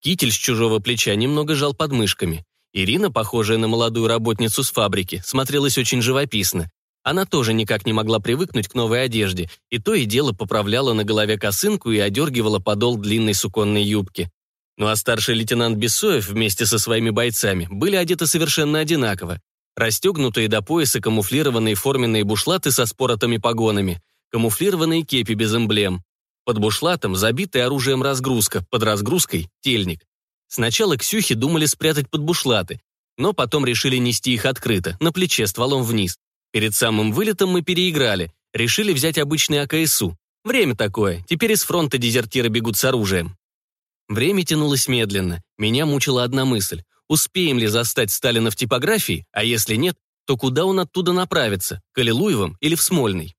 Китель с чужого плеча немного жал подмышками. Ирина, похожая на молодую работницу с фабрики, смотрелась очень живописно. Она тоже никак не могла привыкнуть к новой одежде, и то и дело поправляла на голове косынку и одергивала подол длинной суконной юбки. Ну а старший лейтенант Бессоев вместе со своими бойцами были одеты совершенно одинаково. Расстегнутые до пояса камуфлированные форменные бушлаты со споротыми погонами, камуфлированные кепи без эмблем. Под бушлатом забитый оружием разгрузка, под разгрузкой — тельник. Сначала Ксюхи думали спрятать под бушлаты, но потом решили нести их открыто, на плече, стволом вниз. Перед самым вылетом мы переиграли, решили взять обычный АКСУ. Время такое, теперь из фронта дезертиры бегут с оружием. Время тянулось медленно, меня мучила одна мысль. Успеем ли застать Сталина в типографии, а если нет, то куда он оттуда направится, к Аллилуевым или в Смольный?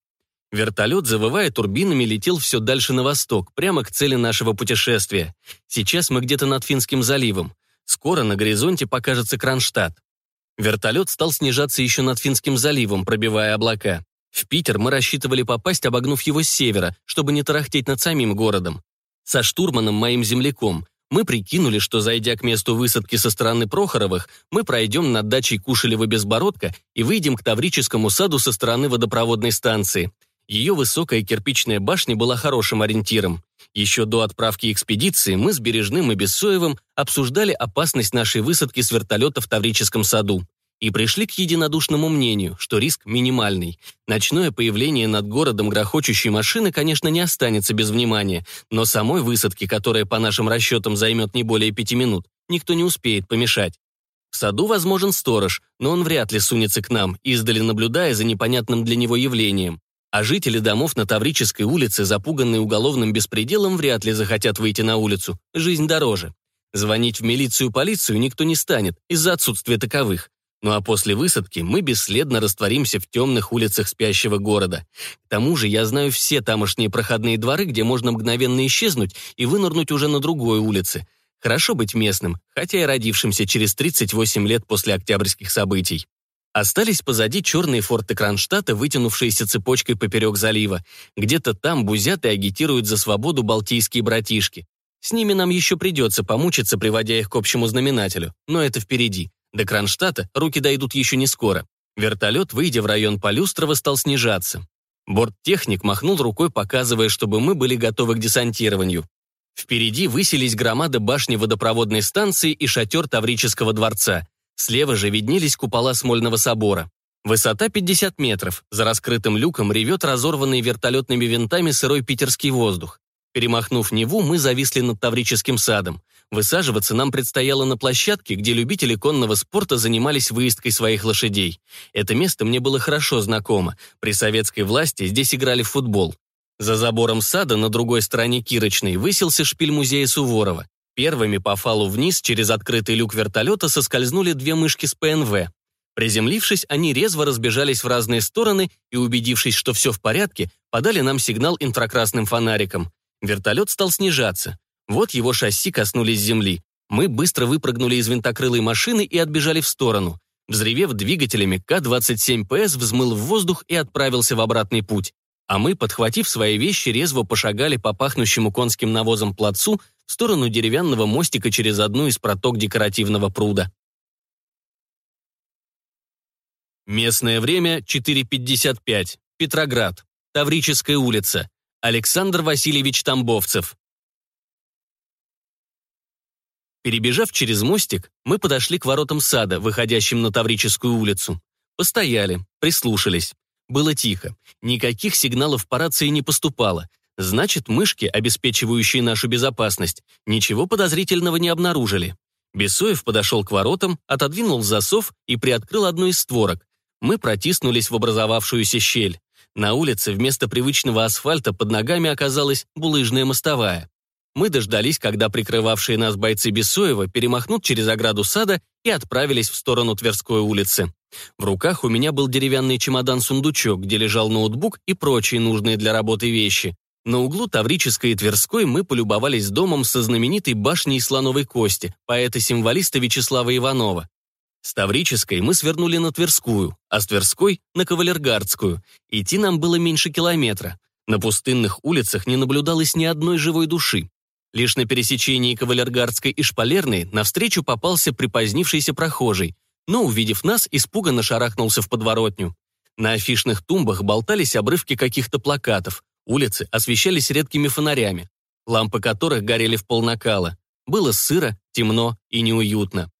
Вертолет, завывая турбинами, летел все дальше на восток, прямо к цели нашего путешествия. Сейчас мы где-то над Финским заливом. Скоро на горизонте покажется Кронштадт. Вертолет стал снижаться еще над Финским заливом, пробивая облака. В Питер мы рассчитывали попасть, обогнув его с севера, чтобы не тарахтеть над самим городом. Со штурманом, моим земляком, мы прикинули, что, зайдя к месту высадки со стороны Прохоровых, мы пройдем над дачей Кушелева-Безбородка и выйдем к Таврическому саду со стороны водопроводной станции. Ее высокая кирпичная башня была хорошим ориентиром. Еще до отправки экспедиции мы с Бережным и Бессоевым обсуждали опасность нашей высадки с вертолета в Таврическом саду и пришли к единодушному мнению, что риск минимальный. Ночное появление над городом грохочущей машины, конечно, не останется без внимания, но самой высадки, которая по нашим расчетам займет не более пяти минут, никто не успеет помешать. В саду возможен сторож, но он вряд ли сунется к нам, издали наблюдая за непонятным для него явлением. А жители домов на Таврической улице, запуганные уголовным беспределом, вряд ли захотят выйти на улицу. Жизнь дороже. Звонить в милицию и полицию никто не станет из-за отсутствия таковых. Ну а после высадки мы бесследно растворимся в темных улицах спящего города. К тому же я знаю все тамошние проходные дворы, где можно мгновенно исчезнуть и вынырнуть уже на другой улице. Хорошо быть местным, хотя и родившимся через 38 лет после октябрьских событий. Остались позади черные форты Кронштадта, вытянувшиеся цепочкой поперек залива. Где-то там бузят и агитируют за свободу балтийские братишки. С ними нам еще придется помучиться, приводя их к общему знаменателю, но это впереди. До Кронштадта руки дойдут еще не скоро. Вертолет, выйдя в район Полюстрова, стал снижаться. Борттехник махнул рукой, показывая, чтобы мы были готовы к десантированию. Впереди высились громада башни водопроводной станции и шатер Таврического дворца. Слева же виднелись купола Смольного собора. Высота 50 метров. За раскрытым люком ревет разорванный вертолетными винтами сырой питерский воздух. Перемахнув Неву, мы зависли над Таврическим садом. Высаживаться нам предстояло на площадке, где любители конного спорта занимались выездкой своих лошадей. Это место мне было хорошо знакомо. При советской власти здесь играли в футбол. За забором сада на другой стороне Кирочной высился шпиль музея Суворова. Первыми по фалу вниз через открытый люк вертолета соскользнули две мышки с ПНВ. Приземлившись, они резво разбежались в разные стороны и, убедившись, что все в порядке, подали нам сигнал инфракрасным фонариком. Вертолет стал снижаться. Вот его шасси коснулись земли. Мы быстро выпрыгнули из винтокрылой машины и отбежали в сторону. Взревев двигателями, К-27ПС взмыл в воздух и отправился в обратный путь. А мы, подхватив свои вещи, резво пошагали по пахнущему конским навозом плацу в сторону деревянного мостика через одну из проток декоративного пруда. Местное время 4.55. Петроград. Таврическая улица. Александр Васильевич Тамбовцев. Перебежав через мостик, мы подошли к воротам сада, выходящим на Таврическую улицу. Постояли, прислушались. Было тихо. Никаких сигналов по рации не поступало. Значит, мышки, обеспечивающие нашу безопасность, ничего подозрительного не обнаружили. Бесоев подошел к воротам, отодвинул засов и приоткрыл одну из створок. Мы протиснулись в образовавшуюся щель. На улице вместо привычного асфальта под ногами оказалась булыжная мостовая. Мы дождались, когда прикрывавшие нас бойцы Бесоева перемахнут через ограду сада и отправились в сторону Тверской улицы. В руках у меня был деревянный чемодан-сундучок, где лежал ноутбук и прочие нужные для работы вещи. На углу Таврической и Тверской мы полюбовались домом со знаменитой башней слоновой кости, поэта-символиста Вячеслава Иванова. С Таврической мы свернули на Тверскую, а с Тверской — на Кавалергардскую. Идти нам было меньше километра. На пустынных улицах не наблюдалось ни одной живой души. Лишь на пересечении Кавалергардской и Шпалерной навстречу попался припозднившийся прохожий, но, увидев нас, испуганно шарахнулся в подворотню. На афишных тумбах болтались обрывки каких-то плакатов, улицы освещались редкими фонарями, лампы которых горели в полнакала. Было сыро, темно и неуютно.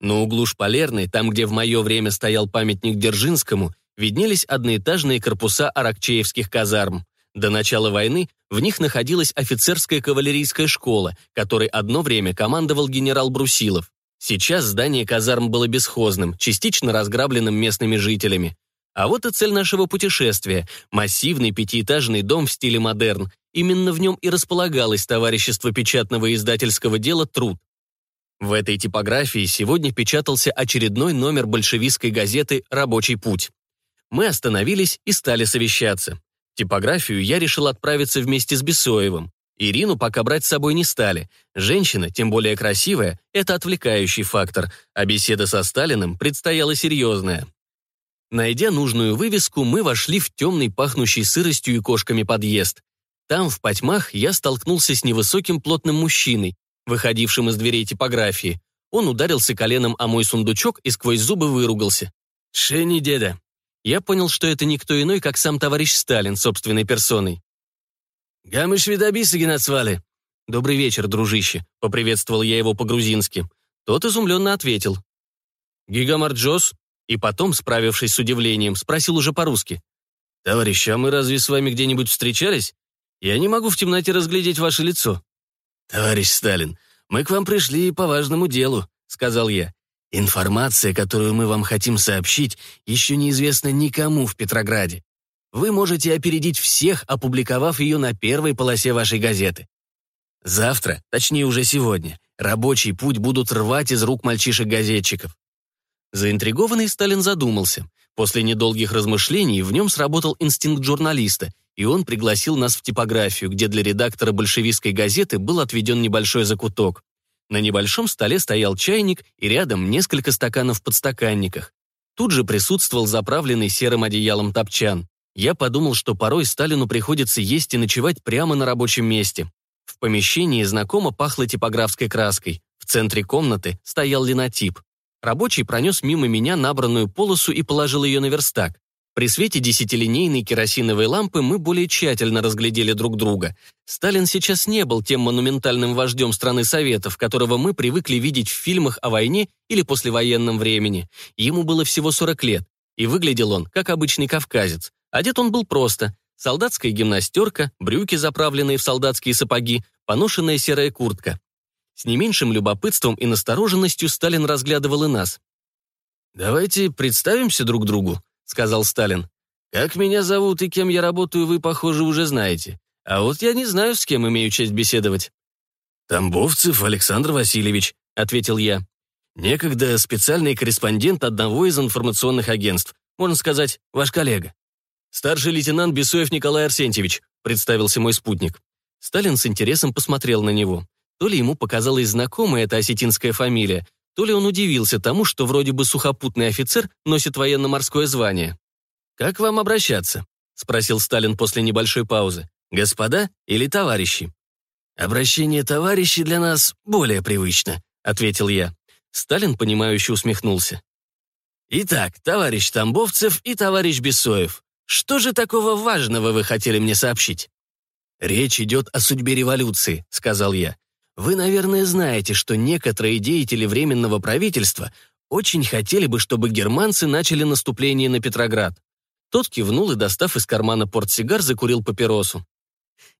На углу Шпалерной, там, где в мое время стоял памятник Дзержинскому, виднелись одноэтажные корпуса аракчеевских казарм. До начала войны в них находилась офицерская кавалерийская школа, которой одно время командовал генерал Брусилов. Сейчас здание казарм было бесхозным, частично разграбленным местными жителями. А вот и цель нашего путешествия – массивный пятиэтажный дом в стиле модерн. Именно в нем и располагалось товарищество печатного и издательского дела «Труд». В этой типографии сегодня печатался очередной номер большевистской газеты «Рабочий путь». Мы остановились и стали совещаться типографию я решил отправиться вместе с Бесоевым. Ирину пока брать с собой не стали. Женщина, тем более красивая, это отвлекающий фактор, а беседа со Сталиным предстояла серьезная. Найдя нужную вывеску, мы вошли в темный, пахнущий сыростью и кошками подъезд. Там, в потьмах, я столкнулся с невысоким плотным мужчиной, выходившим из дверей типографии. Он ударился коленом о мой сундучок и сквозь зубы выругался. «Шени, деда, я понял, что это никто иной, как сам товарищ Сталин собственной персоной. «Гамыш видобисы геноцвали!» «Добрый вечер, дружище», — поприветствовал я его по-грузински. Тот изумленно ответил. «Гигамарджос?» И потом, справившись с удивлением, спросил уже по-русски. «Товарищ, а мы разве с вами где-нибудь встречались? Я не могу в темноте разглядеть ваше лицо». «Товарищ Сталин, мы к вам пришли по важному делу», — сказал я. Информация, которую мы вам хотим сообщить, еще неизвестна никому в Петрограде. Вы можете опередить всех, опубликовав ее на первой полосе вашей газеты. Завтра, точнее уже сегодня, рабочий путь будут рвать из рук мальчишек-газетчиков. Заинтригованный Сталин задумался. После недолгих размышлений в нем сработал инстинкт журналиста, и он пригласил нас в типографию, где для редактора большевистской газеты был отведен небольшой закуток. На небольшом столе стоял чайник и рядом несколько стаканов в подстаканниках. Тут же присутствовал заправленный серым одеялом топчан. Я подумал, что порой Сталину приходится есть и ночевать прямо на рабочем месте. В помещении знакомо пахло типографской краской. В центре комнаты стоял линотип. Рабочий пронес мимо меня набранную полосу и положил ее на верстак. При свете десятилинейной керосиновой лампы мы более тщательно разглядели друг друга. Сталин сейчас не был тем монументальным вождем страны Советов, которого мы привыкли видеть в фильмах о войне или послевоенном времени. Ему было всего 40 лет, и выглядел он, как обычный кавказец. Одет он был просто. Солдатская гимнастерка, брюки, заправленные в солдатские сапоги, поношенная серая куртка. С не меньшим любопытством и настороженностью Сталин разглядывал и нас. «Давайте представимся друг другу», сказал Сталин. «Как меня зовут и кем я работаю, вы, похоже, уже знаете. А вот я не знаю, с кем имею честь беседовать». «Тамбовцев Александр Васильевич», — ответил я. «Некогда специальный корреспондент одного из информационных агентств, можно сказать, ваш коллега». «Старший лейтенант Бесоев Николай Арсентьевич», — представился мой спутник. Сталин с интересом посмотрел на него. То ли ему показалась знакомая эта осетинская фамилия, то ли он удивился тому, что вроде бы сухопутный офицер носит военно-морское звание. «Как вам обращаться?» — спросил Сталин после небольшой паузы. «Господа или товарищи?» «Обращение товарищи для нас более привычно», — ответил я. Сталин, понимающе усмехнулся. «Итак, товарищ Тамбовцев и товарищ Бесоев, что же такого важного вы хотели мне сообщить?» «Речь идет о судьбе революции», — сказал я. Вы, наверное, знаете, что некоторые деятели Временного правительства очень хотели бы, чтобы германцы начали наступление на Петроград. Тот кивнул и, достав из кармана портсигар, закурил папиросу.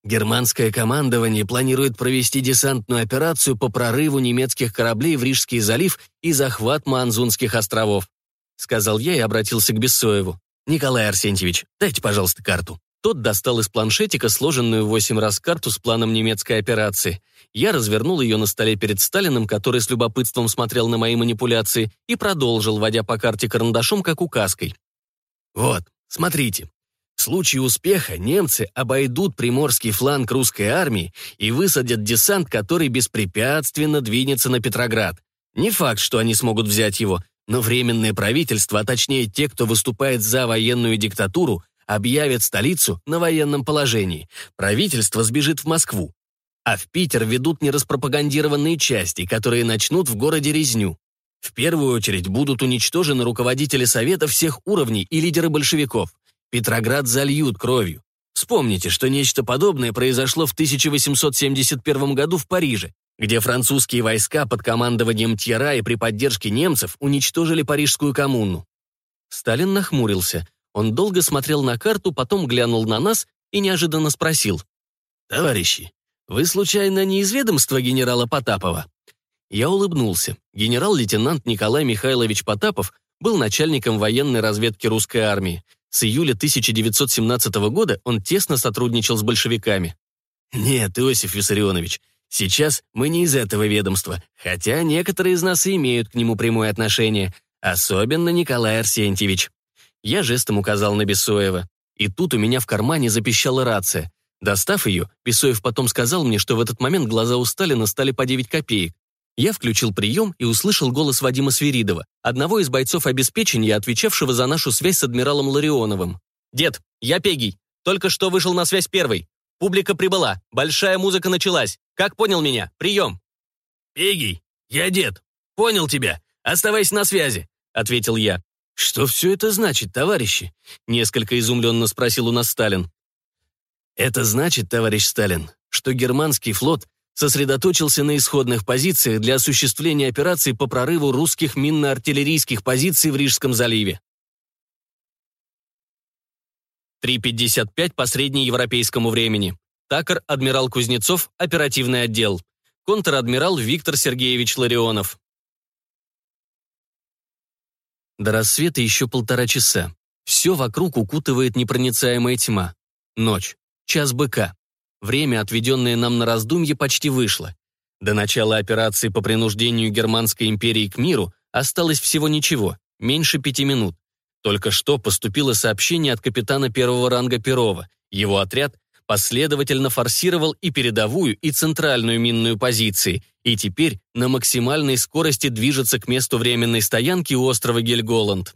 Германское командование планирует провести десантную операцию по прорыву немецких кораблей в Рижский залив и захват Манзунских островов. Сказал я и обратился к Бессоеву. «Николай Арсентьевич, дайте, пожалуйста, карту». Тот достал из планшетика сложенную восемь раз карту с планом немецкой операции. Я развернул ее на столе перед Сталиным, который с любопытством смотрел на мои манипуляции, и продолжил, водя по карте карандашом, как указкой. «Вот, смотрите. В случае успеха немцы обойдут приморский фланг русской армии и высадят десант, который беспрепятственно двинется на Петроград. Не факт, что они смогут взять его, но Временное правительство, а точнее те, кто выступает за военную диктатуру, объявят столицу на военном положении. Правительство сбежит в Москву. а в Питер ведут нераспропагандированные части, которые начнут в городе резню. В первую очередь будут уничтожены руководители Совета всех уровней и лидеры большевиков. Петроград зальют кровью. Вспомните, что нечто подобное произошло в 1871 году в Париже, где французские войска под командованием Тьера и при поддержке немцев уничтожили Парижскую коммуну. Сталин нахмурился. Он долго смотрел на карту, потом глянул на нас и неожиданно спросил. «Товарищи, вы случайно не из ведомства генерала Потапова?» Я улыбнулся. Генерал-лейтенант Николай Михайлович Потапов был начальником военной разведки русской армии. С июля 1917 года он тесно сотрудничал с большевиками. «Нет, Иосиф Виссарионович, сейчас мы не из этого ведомства, хотя некоторые из нас и имеют к нему прямое отношение, особенно Николай Арсентьевич». Я жестом указал на Бесоева. И тут у меня в кармане запищала рация. Достав ее, Бесоев потом сказал мне, что в этот момент глаза у Сталина стали по 9 копеек. Я включил прием и услышал голос Вадима Свиридова, одного из бойцов обеспечения, отвечавшего за нашу связь с адмиралом Ларионовым. «Дед, я Пегий. Только что вышел на связь первый. Публика прибыла. Большая музыка началась. Как понял меня? Прием!» «Пегий, я дед. Понял тебя. Оставайся на связи», — ответил я. «Что все это значит, товарищи?» — несколько изумленно спросил у нас Сталин. «Это значит, товарищ Сталин, что германский флот сосредоточился на исходных позициях для осуществления операций по прорыву русских минно-артиллерийских позиций в Рижском заливе. 3.55 по среднеевропейскому времени. Такар, адмирал Кузнецов, оперативный отдел. Контр-адмирал Виктор Сергеевич Ларионов. До рассвета еще полтора часа. Все вокруг укутывает непроницаемая тьма. Ночь. Час быка. Время, отведенное нам на раздумье, почти вышло. До начала операции по принуждению Германской империи к миру осталось всего ничего, меньше пяти минут. Только что поступило сообщение от капитана первого ранга Перова. Его отряд последовательно форсировал и передовую, и центральную минную позиции, и теперь на максимальной скорости движется к месту временной стоянки у острова Гельголанд.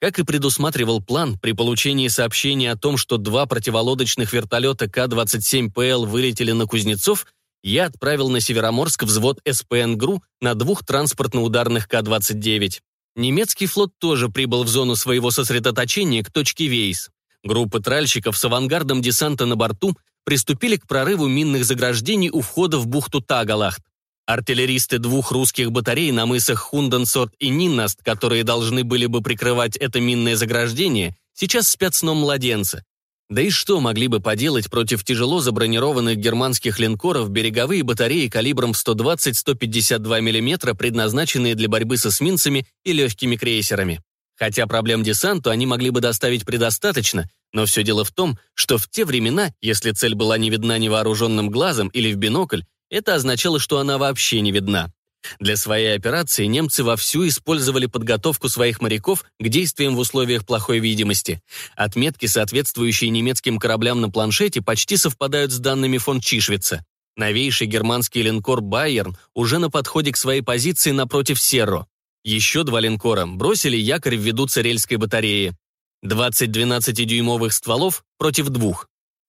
Как и предусматривал план, при получении сообщения о том, что два противолодочных вертолета К-27ПЛ вылетели на Кузнецов, я отправил на Североморск взвод СПН-ГРУ на двух транспортно-ударных К-29. Немецкий флот тоже прибыл в зону своего сосредоточения к точке Вейс. Группы тральщиков с авангардом десанта на борту приступили к прорыву минных заграждений у входа в бухту Тагалахт. Артиллеристы двух русских батарей на мысах Хунденсорт и Ниннаст, которые должны были бы прикрывать это минное заграждение, сейчас спят сном младенца. Да и что могли бы поделать против тяжело забронированных германских линкоров береговые батареи калибром в 120-152 мм, предназначенные для борьбы с эсминцами и легкими крейсерами? Хотя проблем десанту они могли бы доставить предостаточно, но все дело в том, что в те времена, если цель была не видна невооруженным глазом или в бинокль, это означало, что она вообще не видна. Для своей операции немцы вовсю использовали подготовку своих моряков к действиям в условиях плохой видимости. Отметки, соответствующие немецким кораблям на планшете, почти совпадают с данными фон Чишвица. Новейший германский линкор «Байерн» уже на подходе к своей позиции напротив «Серро». Еще два линкора бросили якорь в виду Церельской батареи. 20 12-дюймовых стволов против двух.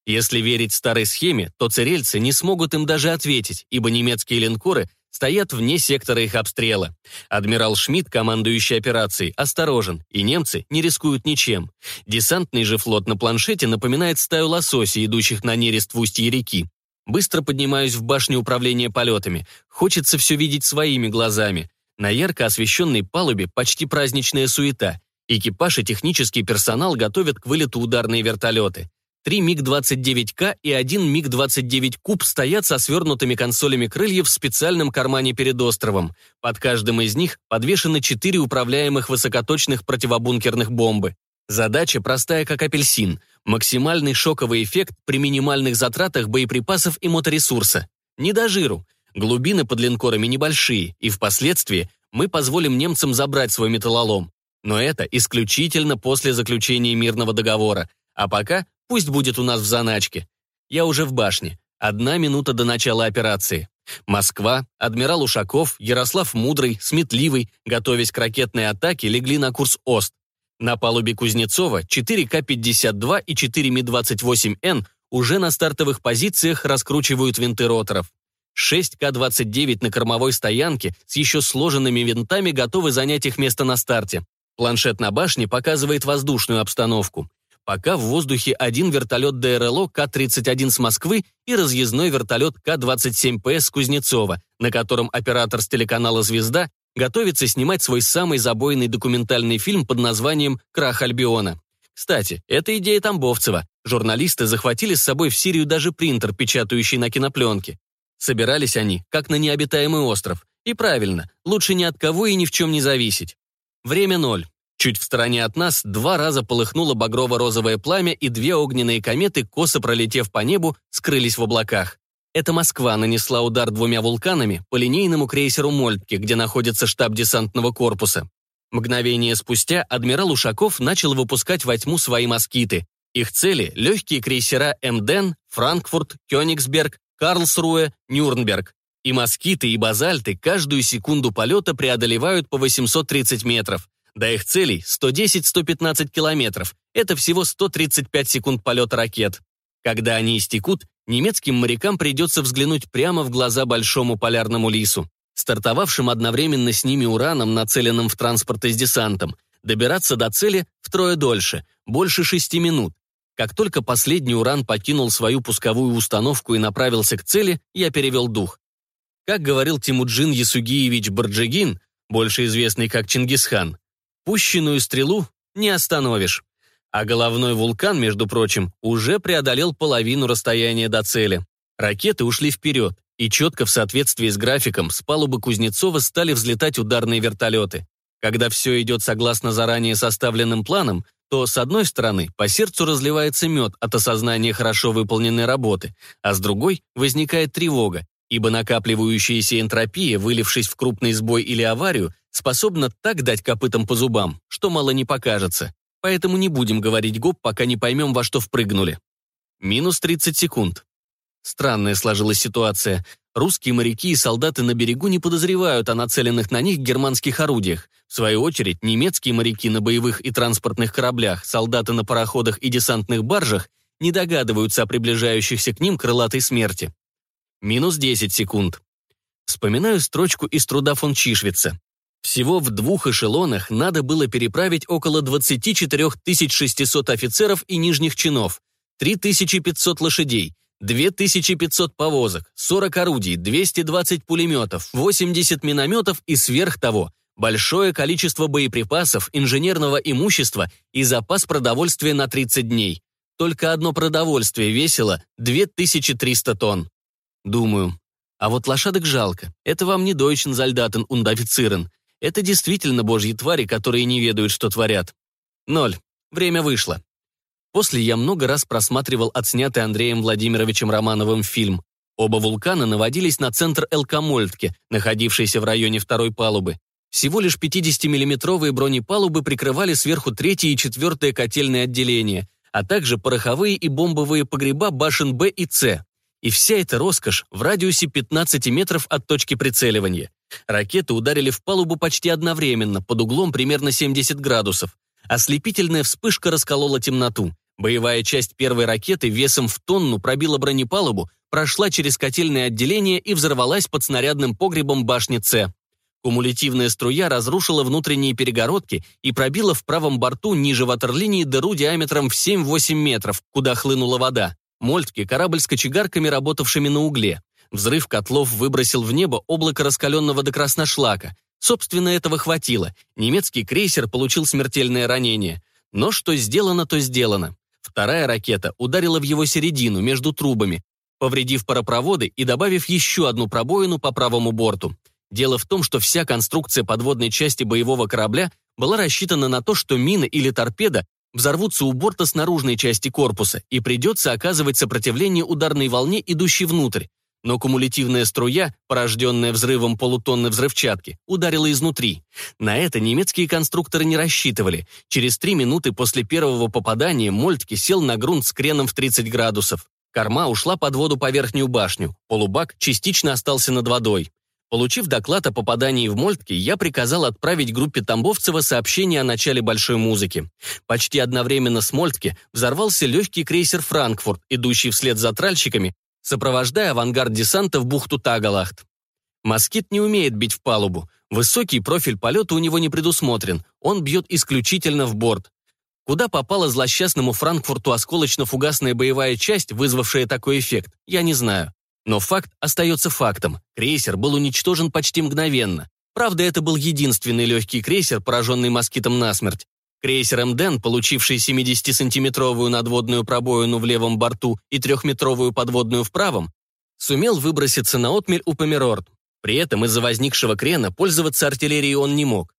Если верить старой схеме, то церельцы не смогут им даже ответить, ибо немецкие линкоры стоят вне сектора их обстрела. Адмирал Шмидт, командующий операцией, осторожен, и немцы не рискуют ничем. Десантный же флот на планшете напоминает стаю лососей, идущих на нерест в устье реки. Быстро поднимаюсь в башню управления полетами. Хочется все видеть своими глазами. На ярко освещенной палубе почти праздничная суета. Экипаж и технический персонал готовят к вылету ударные вертолеты. Три МиГ-29К и один МиГ-29 Куб стоят со свернутыми консолями крыльев в специальном кармане перед островом. Под каждым из них подвешены четыре управляемых высокоточных противобункерных бомбы. Задача простая, как апельсин. Максимальный шоковый эффект при минимальных затратах боеприпасов и моторесурса. Не до жиру. Глубины под линкорами небольшие, и впоследствии мы позволим немцам забрать свой металлолом. Но это исключительно после заключения мирного договора. А пока пусть будет у нас в заначке. Я уже в башне. Одна минута до начала операции. Москва, адмирал Ушаков, Ярослав Мудрый, Сметливый, готовясь к ракетной атаке, легли на курс ОСТ. На палубе Кузнецова 4К-52 и 4 Ми-28Н уже на стартовых позициях раскручивают винты роторов. Шесть К-29 на кормовой стоянке с еще сложенными винтами готовы занять их место на старте. Планшет на башне показывает воздушную обстановку. Пока в воздухе один вертолет ДРЛО К-31 с Москвы и разъездной вертолет К-27ПС с Кузнецова, на котором оператор с телеканала «Звезда» готовится снимать свой самый забойный документальный фильм под названием «Крах Альбиона». Кстати, это идея Тамбовцева. Журналисты захватили с собой в Сирию даже принтер, печатающий на кинопленке. Собирались они, как на необитаемый остров. И правильно, лучше ни от кого и ни в чем не зависеть. Время ноль. Чуть в стороне от нас два раза полыхнуло багрово-розовое пламя, и две огненные кометы, косо пролетев по небу, скрылись в облаках. Это Москва нанесла удар двумя вулканами по линейному крейсеру «Мольтке», где находится штаб десантного корпуса. Мгновение спустя адмирал Ушаков начал выпускать во тьму свои москиты. Их цели – легкие крейсера «Эмден», «Франкфурт», «Кёнигсберг», «Карлсруэ», «Нюрнберг». И москиты, и базальты каждую секунду полета преодолевают по 830 метров. До их целей 110-115 километров. Это всего 135 секунд полета ракет. Когда они истекут, немецким морякам придется взглянуть прямо в глаза большому полярному лису, стартовавшим одновременно с ними ураном, нацеленным в транспорты с десантом. Добираться до цели втрое дольше, больше шести минут. Как только последний уран покинул свою пусковую установку и направился к цели, я перевел дух. Как говорил Тимуджин Ясугиевич Барджигин, больше известный как Чингисхан, пущенную стрелу не остановишь. А головной вулкан, между прочим, уже преодолел половину расстояния до цели. Ракеты ушли вперед, и четко в соответствии с графиком с палубы Кузнецова стали взлетать ударные вертолеты. Когда все идет согласно заранее составленным планам, то, с одной стороны, по сердцу разливается мед от осознания хорошо выполненной работы, а с другой возникает тревога, ибо накапливающаяся энтропия, вылившись в крупный сбой или аварию, способна так дать копытам по зубам, что мало не покажется. Поэтому не будем говорить гоп, пока не поймем, во что впрыгнули. Минус 30 секунд. Странная сложилась ситуация. Русские моряки и солдаты на берегу не подозревают о нацеленных на них германских орудиях. В свою очередь, немецкие моряки на боевых и транспортных кораблях, солдаты на пароходах и десантных баржах не догадываются о приближающихся к ним крылатой смерти. Минус 10 секунд. Вспоминаю строчку из труда фон Чишвица. Всего в двух эшелонах надо было переправить около 24 600 офицеров и нижних чинов, 3500 лошадей, 2500 повозок, 40 орудий, 220 пулеметов, 80 минометов и сверх того большое количество боеприпасов, инженерного имущества и запас продовольствия на 30 дней. Только одно продовольствие весило 2300 тонн. Думаю, а вот лошадок жалко. Это вам не Soldaten und Offizieren. Это действительно божьи твари, которые не ведают, что творят. Ноль. Время вышло. После я много раз просматривал отснятый Андреем Владимировичем Романовым фильм. Оба вулкана наводились на центр Элкомольтки, находившийся в районе второй палубы. Всего лишь 50-миллиметровые бронепалубы прикрывали сверху третье и четвертое котельные отделения, а также пороховые и бомбовые погреба башен Б и С. И вся эта роскошь в радиусе 15 метров от точки прицеливания. Ракеты ударили в палубу почти одновременно, под углом примерно 70 градусов. Ослепительная вспышка расколола темноту. Боевая часть первой ракеты весом в тонну пробила бронепалубу, прошла через котельное отделение и взорвалась под снарядным погребом башни С. Кумулятивная струя разрушила внутренние перегородки и пробила в правом борту ниже ватерлинии дыру диаметром в 7-8 метров, куда хлынула вода. Мольтки – корабль с кочегарками, работавшими на угле. Взрыв котлов выбросил в небо облако раскаленного до красношлака. Собственно, этого хватило. Немецкий крейсер получил смертельное ранение. Но что сделано, то сделано. Вторая ракета ударила в его середину, между трубами, повредив паропроводы и добавив еще одну пробоину по правому борту. Дело в том, что вся конструкция подводной части боевого корабля была рассчитана на то, что мина или торпеда взорвутся у борта с наружной части корпуса, и придется оказывать сопротивление ударной волне, идущей внутрь но кумулятивная струя, порожденная взрывом полутонны взрывчатки, ударила изнутри. На это немецкие конструкторы не рассчитывали. Через три минуты после первого попадания Мольтке сел на грунт с креном в 30 градусов. Корма ушла под воду по верхнюю башню, полубак частично остался над водой. Получив доклад о попадании в Мольтке, я приказал отправить группе Тамбовцева сообщение о начале большой музыки. Почти одновременно с Мольтке взорвался легкий крейсер «Франкфурт», идущий вслед за тральщиками, сопровождая авангард десанта в бухту Тагалахт. Москит не умеет бить в палубу. Высокий профиль полета у него не предусмотрен. Он бьет исключительно в борт. Куда попала злосчастному Франкфурту осколочно-фугасная боевая часть, вызвавшая такой эффект, я не знаю. Но факт остается фактом. Крейсер был уничтожен почти мгновенно. Правда, это был единственный легкий крейсер, пораженный москитом насмерть. Крейсер «Мден», получивший 70-сантиметровую надводную пробоину в левом борту и трехметровую подводную в правом, сумел выброситься на отмель у Померорт. При этом из-за возникшего крена пользоваться артиллерией он не мог.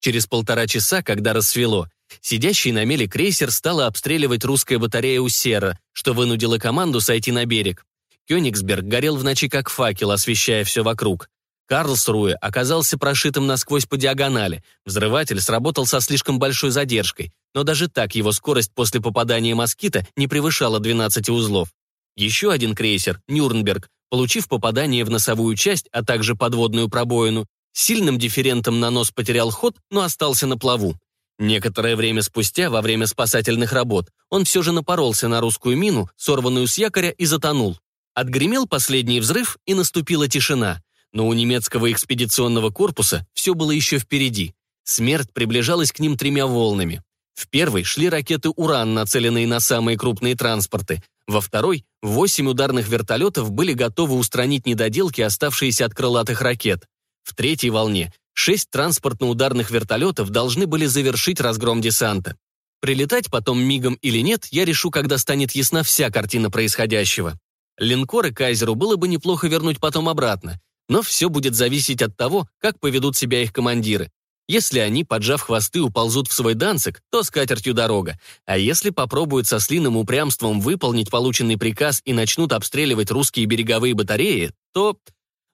Через полтора часа, когда рассвело, сидящий на мели крейсер стала обстреливать русская батарея Сера, что вынудило команду сойти на берег. Кёнигсберг горел в ночи как факел, освещая все вокруг. Карлсруэ оказался прошитым насквозь по диагонали. Взрыватель сработал со слишком большой задержкой, но даже так его скорость после попадания москита не превышала 12 узлов. Еще один крейсер, Нюрнберг, получив попадание в носовую часть, а также подводную пробоину, сильным дифферентом на нос потерял ход, но остался на плаву. Некоторое время спустя, во время спасательных работ, он все же напоролся на русскую мину, сорванную с якоря, и затонул. Отгремел последний взрыв, и наступила тишина но у немецкого экспедиционного корпуса все было еще впереди. Смерть приближалась к ним тремя волнами. В первой шли ракеты «Уран», нацеленные на самые крупные транспорты. Во второй – восемь ударных вертолетов были готовы устранить недоделки, оставшиеся от крылатых ракет. В третьей волне шесть транспортно-ударных вертолетов должны были завершить разгром десанта. Прилетать потом мигом или нет, я решу, когда станет ясна вся картина происходящего. Линкоры Кайзеру было бы неплохо вернуть потом обратно. Но все будет зависеть от того, как поведут себя их командиры. Если они, поджав хвосты, уползут в свой данцик, то с катертью дорога. А если попробуют со слиным упрямством выполнить полученный приказ и начнут обстреливать русские береговые батареи, то...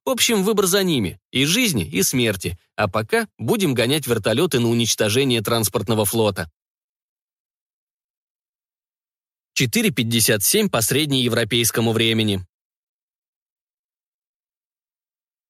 В общем, выбор за ними. И жизни, и смерти. А пока будем гонять вертолеты на уничтожение транспортного флота. 4.57 по среднеевропейскому времени.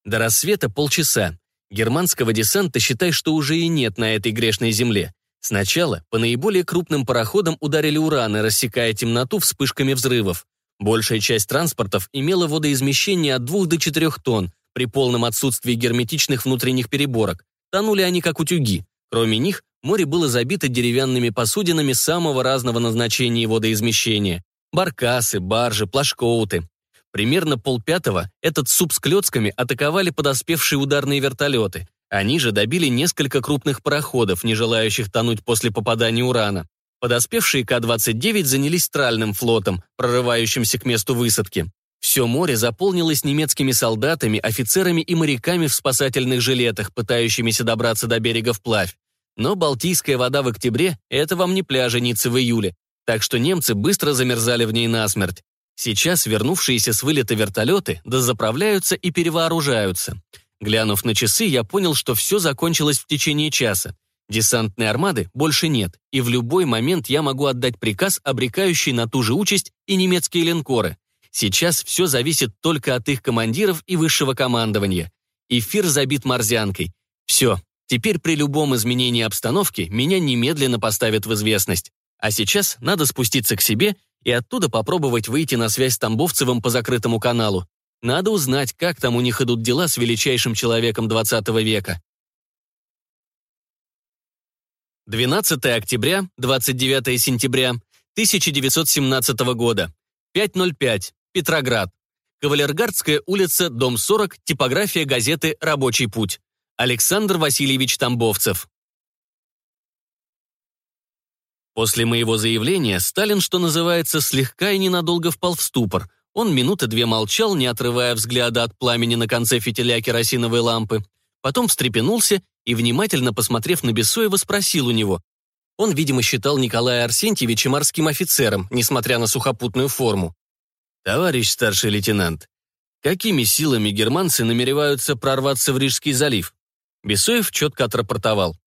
До рассвета полчаса. Германского десанта считай, что уже и нет на этой грешной земле. Сначала по наиболее крупным пароходам ударили ураны, рассекая темноту вспышками взрывов. Большая часть транспортов имела водоизмещение от 2 до 4 тонн при полном отсутствии герметичных внутренних переборок. Тонули они как утюги. Кроме них, море было забито деревянными посудинами самого разного назначения и водоизмещения. Баркасы, баржи, плашкоуты. Примерно полпятого этот суп с клетками атаковали подоспевшие ударные вертолеты. Они же добили несколько крупных пароходов, не желающих тонуть после попадания урана. Подоспевшие К-29 занялись стральным флотом, прорывающимся к месту высадки. Все море заполнилось немецкими солдатами, офицерами и моряками в спасательных жилетах, пытающимися добраться до берега вплавь. Но Балтийская вода в октябре – это вам не пляжи Ниццы в июле, так что немцы быстро замерзали в ней насмерть. Сейчас вернувшиеся с вылета вертолеты дозаправляются и перевооружаются. Глянув на часы, я понял, что все закончилось в течение часа. Десантной армады больше нет, и в любой момент я могу отдать приказ, обрекающий на ту же участь и немецкие линкоры. Сейчас все зависит только от их командиров и высшего командования. Эфир забит морзянкой. Все, теперь при любом изменении обстановки меня немедленно поставят в известность. А сейчас надо спуститься к себе и оттуда попробовать выйти на связь с Тамбовцевым по закрытому каналу. Надо узнать, как там у них идут дела с величайшим человеком 20 века. 12 октября, 29 сентября 1917 года. 5.05. Петроград. Кавалергардская улица, дом 40, типография газеты «Рабочий путь». Александр Васильевич Тамбовцев. После моего заявления Сталин, что называется, слегка и ненадолго впал в ступор. Он минуты две молчал, не отрывая взгляда от пламени на конце фитиля керосиновой лампы. Потом встрепенулся и, внимательно посмотрев на Бессоева, спросил у него. Он, видимо, считал Николая Арсентьевича морским офицером, несмотря на сухопутную форму. «Товарищ старший лейтенант, какими силами германцы намереваются прорваться в Рижский залив?» Бесоев четко отрапортовал.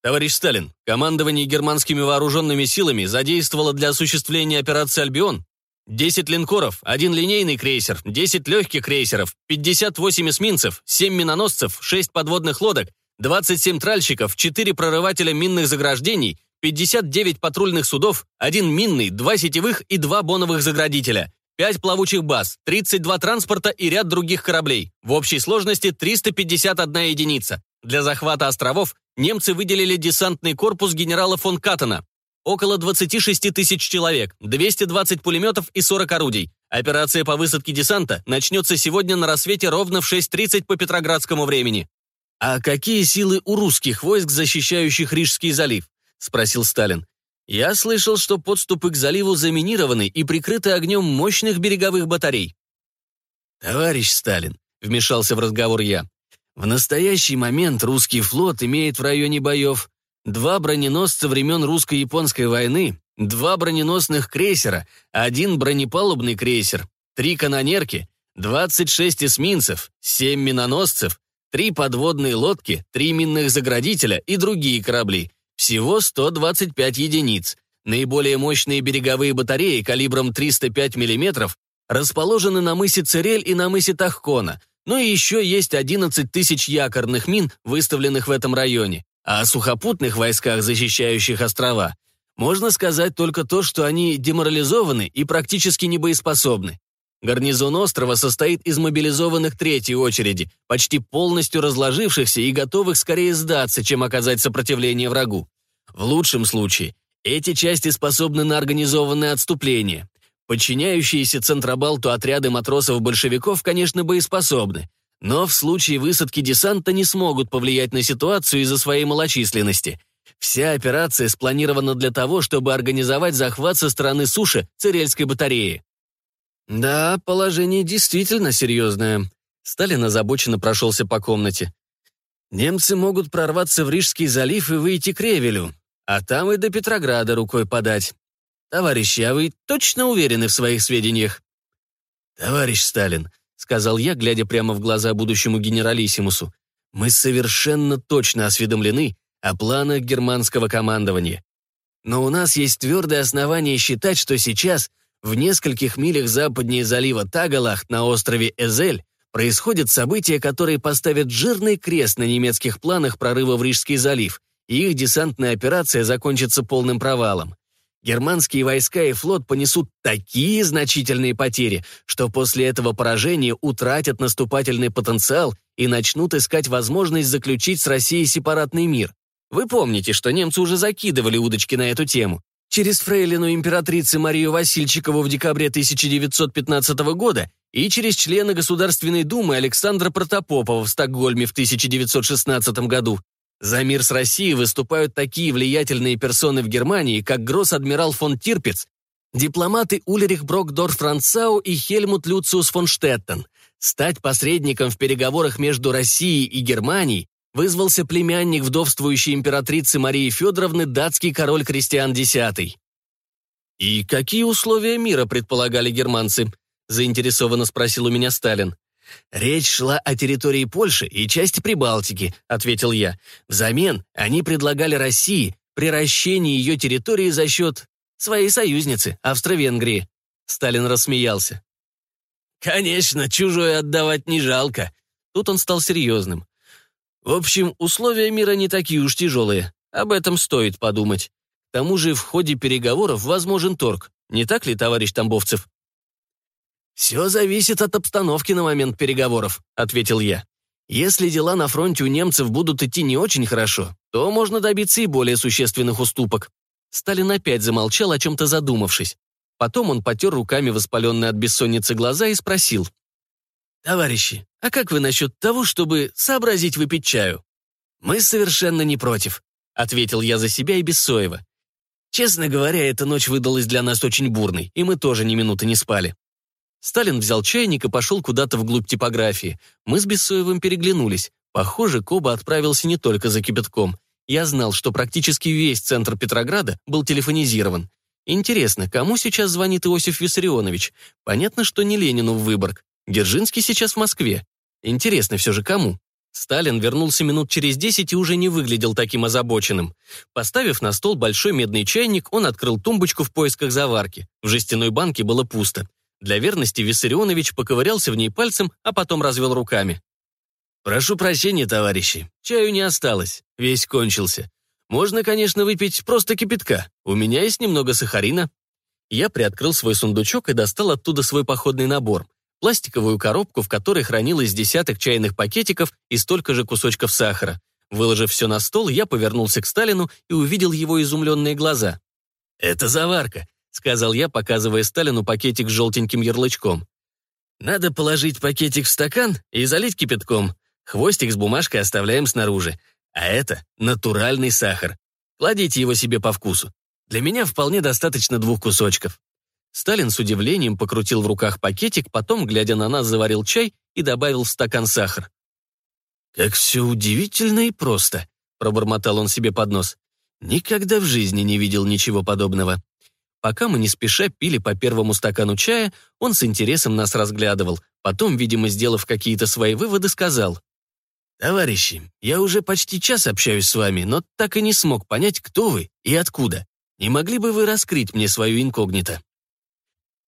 Товарищ Сталин, командование германскими вооруженными силами задействовало для осуществления операции «Альбион» 10 линкоров, один линейный крейсер, 10 легких крейсеров, 58 эсминцев, 7 миноносцев, 6 подводных лодок, 27 тральщиков, 4 прорывателя минных заграждений, 59 патрульных судов, один минный, 2 сетевых и 2 боновых заградителя, 5 плавучих баз, 32 транспорта и ряд других кораблей. В общей сложности 351 единица. Для захвата островов немцы выделили десантный корпус генерала фон Каттена. Около 26 тысяч человек, 220 пулеметов и 40 орудий. Операция по высадке десанта начнется сегодня на рассвете ровно в 6.30 по петроградскому времени. «А какие силы у русских войск, защищающих Рижский залив?» — спросил Сталин. «Я слышал, что подступы к заливу заминированы и прикрыты огнем мощных береговых батарей». «Товарищ Сталин», — вмешался в разговор я, «в настоящий момент русский флот имеет в районе боев два броненосца времен русско-японской войны, два броненосных крейсера, один бронепалубный крейсер, три канонерки, 26 эсминцев, семь миноносцев, три подводные лодки, три минных заградителя и другие корабли. Всего 125 единиц. Наиболее мощные береговые батареи калибром 305 мм расположены на мысе Церель и на мысе Тахкона, но еще есть 11 тысяч якорных мин, выставленных в этом районе. А о сухопутных войсках, защищающих острова, можно сказать только то, что они деморализованы и практически небоеспособны. Гарнизон острова состоит из мобилизованных третьей очереди, почти полностью разложившихся и готовых скорее сдаться, чем оказать сопротивление врагу. В лучшем случае, эти части способны на организованное отступление. Подчиняющиеся Центробалту отряды матросов-большевиков, конечно, боеспособны, но в случае высадки десанта не смогут повлиять на ситуацию из-за своей малочисленности. Вся операция спланирована для того, чтобы организовать захват со стороны суши Церельской батареи. Да, положение действительно серьезное. Сталин озабоченно прошелся по комнате. Немцы могут прорваться в Рижский залив и выйти к Ревелю, а там и до Петрограда рукой подать. Товарищи, а вы точно уверены в своих сведениях? Товарищ Сталин, сказал я, глядя прямо в глаза будущему генералиссимусу, мы совершенно точно осведомлены о планах германского командования. Но у нас есть твердое основание считать, что сейчас в нескольких милях западнее залива Тагалахт на острове Эзель происходят события, которые поставят жирный крест на немецких планах прорыва в Рижский залив, и их десантная операция закончится полным провалом. Германские войска и флот понесут такие значительные потери, что после этого поражения утратят наступательный потенциал и начнут искать возможность заключить с Россией сепаратный мир. Вы помните, что немцы уже закидывали удочки на эту тему через фрейлину императрицы Марию Васильчикову в декабре 1915 года и через члена Государственной Думы Александра Протопопова в Стокгольме в 1916 году. За мир с Россией выступают такие влиятельные персоны в Германии, как гросс-адмирал фон Тирпиц, дипломаты Ульрих Брокдорф Францау и Хельмут Люциус фон Штеттен. Стать посредником в переговорах между Россией и Германией вызвался племянник вдовствующей императрицы Марии Федоровны датский король Кристиан X. «И какие условия мира предполагали германцы?» заинтересованно спросил у меня Сталин. «Речь шла о территории Польши и части Прибалтики», — ответил я. «Взамен они предлагали России приращение ее территории за счет своей союзницы, Австро-Венгрии». Сталин рассмеялся. «Конечно, чужое отдавать не жалко». Тут он стал серьезным. В общем, условия мира не такие уж тяжелые. Об этом стоит подумать. К тому же в ходе переговоров возможен торг. Не так ли, товарищ Тамбовцев? «Все зависит от обстановки на момент переговоров», — ответил я. «Если дела на фронте у немцев будут идти не очень хорошо, то можно добиться и более существенных уступок». Сталин опять замолчал, о чем-то задумавшись. Потом он потер руками воспаленные от бессонницы глаза и спросил. «Товарищи, а как вы насчет того, чтобы сообразить выпить чаю?» «Мы совершенно не против», — ответил я за себя и Бессоева. Честно говоря, эта ночь выдалась для нас очень бурной, и мы тоже ни минуты не спали. Сталин взял чайник и пошел куда-то вглубь типографии. Мы с Бессоевым переглянулись. Похоже, Коба отправился не только за кипятком. Я знал, что практически весь центр Петрограда был телефонизирован. Интересно, кому сейчас звонит Иосиф Виссарионович? Понятно, что не Ленину в Выборг. Держинский сейчас в Москве. Интересно все же кому? Сталин вернулся минут через десять и уже не выглядел таким озабоченным. Поставив на стол большой медный чайник, он открыл тумбочку в поисках заварки. В жестяной банке было пусто. Для верности Виссарионович поковырялся в ней пальцем, а потом развел руками. «Прошу прощения, товарищи, чаю не осталось, весь кончился. Можно, конечно, выпить просто кипятка. У меня есть немного сахарина». Я приоткрыл свой сундучок и достал оттуда свой походный набор. Пластиковую коробку, в которой хранилось десяток чайных пакетиков и столько же кусочков сахара. Выложив все на стол, я повернулся к Сталину и увидел его изумленные глаза. «Это заварка», — сказал я, показывая Сталину пакетик с желтеньким ярлычком. «Надо положить пакетик в стакан и залить кипятком. Хвостик с бумажкой оставляем снаружи. А это натуральный сахар. Кладите его себе по вкусу. Для меня вполне достаточно двух кусочков». Сталин с удивлением покрутил в руках пакетик, потом, глядя на нас, заварил чай и добавил в стакан сахар. «Как все удивительно и просто», — пробормотал он себе под нос. «Никогда в жизни не видел ничего подобного». Пока мы не спеша пили по первому стакану чая, он с интересом нас разглядывал. Потом, видимо, сделав какие-то свои выводы, сказал. «Товарищи, я уже почти час общаюсь с вами, но так и не смог понять, кто вы и откуда. Не могли бы вы раскрыть мне свою инкогнито?»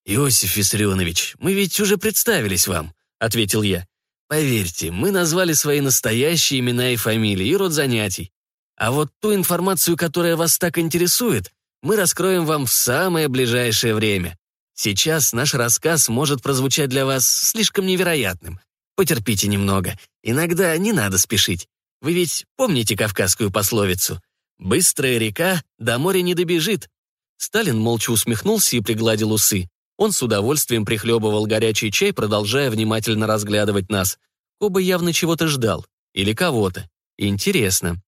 «Иосиф Виссарионович, мы ведь уже представились вам», — ответил я. Поверьте, мы назвали свои настоящие имена и фамилии, и род занятий. А вот ту информацию, которая вас так интересует, мы раскроем вам в самое ближайшее время. Сейчас наш рассказ может прозвучать для вас слишком невероятным. Потерпите немного. Иногда не надо спешить. Вы ведь помните кавказскую пословицу? «Быстрая река до моря не добежит». Сталин молча усмехнулся и пригладил усы. Он с удовольствием прихлебывал горячий чай, продолжая внимательно разглядывать нас. Коба явно чего-то ждал. Или кого-то. Интересно.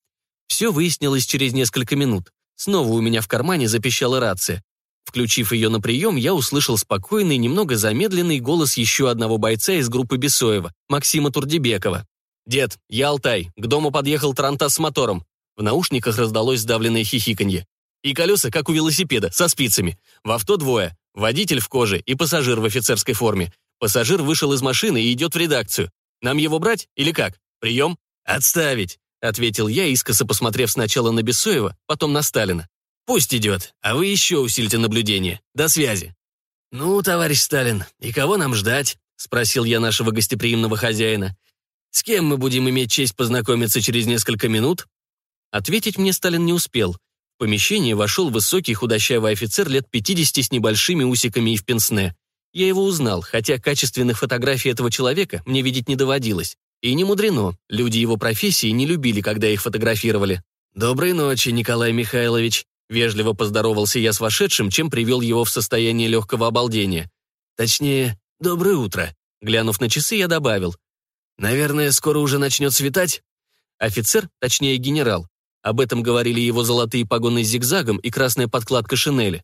Все выяснилось через несколько минут. Снова у меня в кармане запищала рация. Включив ее на прием, я услышал спокойный, немного замедленный голос еще одного бойца из группы Бесоева, Максима Турдебекова. «Дед, я Алтай, к дому подъехал Тарантас с мотором». В наушниках раздалось сдавленное хихиканье. «И колеса, как у велосипеда, со спицами. В авто двое. Водитель в коже и пассажир в офицерской форме. Пассажир вышел из машины и идет в редакцию. Нам его брать или как? Прием? Отставить, ответил я, искоса посмотрев сначала на Бессоева, потом на Сталина. Пусть идет, а вы еще усильте наблюдение. До связи. Ну, товарищ Сталин, и кого нам ждать? Спросил я нашего гостеприимного хозяина. С кем мы будем иметь честь познакомиться через несколько минут? Ответить мне Сталин не успел. В помещение вошел высокий худощавый офицер лет 50 с небольшими усиками и в пенсне. Я его узнал, хотя качественных фотографий этого человека мне видеть не доводилось. И не мудрено, люди его профессии не любили, когда их фотографировали. «Доброй ночи, Николай Михайлович», Вежливо поздоровался я с вошедшим, чем привел его в состояние легкого обалдения. Точнее, доброе утро. Глянув на часы, я добавил. Наверное, скоро уже начнет светать. Офицер, точнее генерал, об этом говорили его золотые погоны с зигзагом и красная подкладка шинели.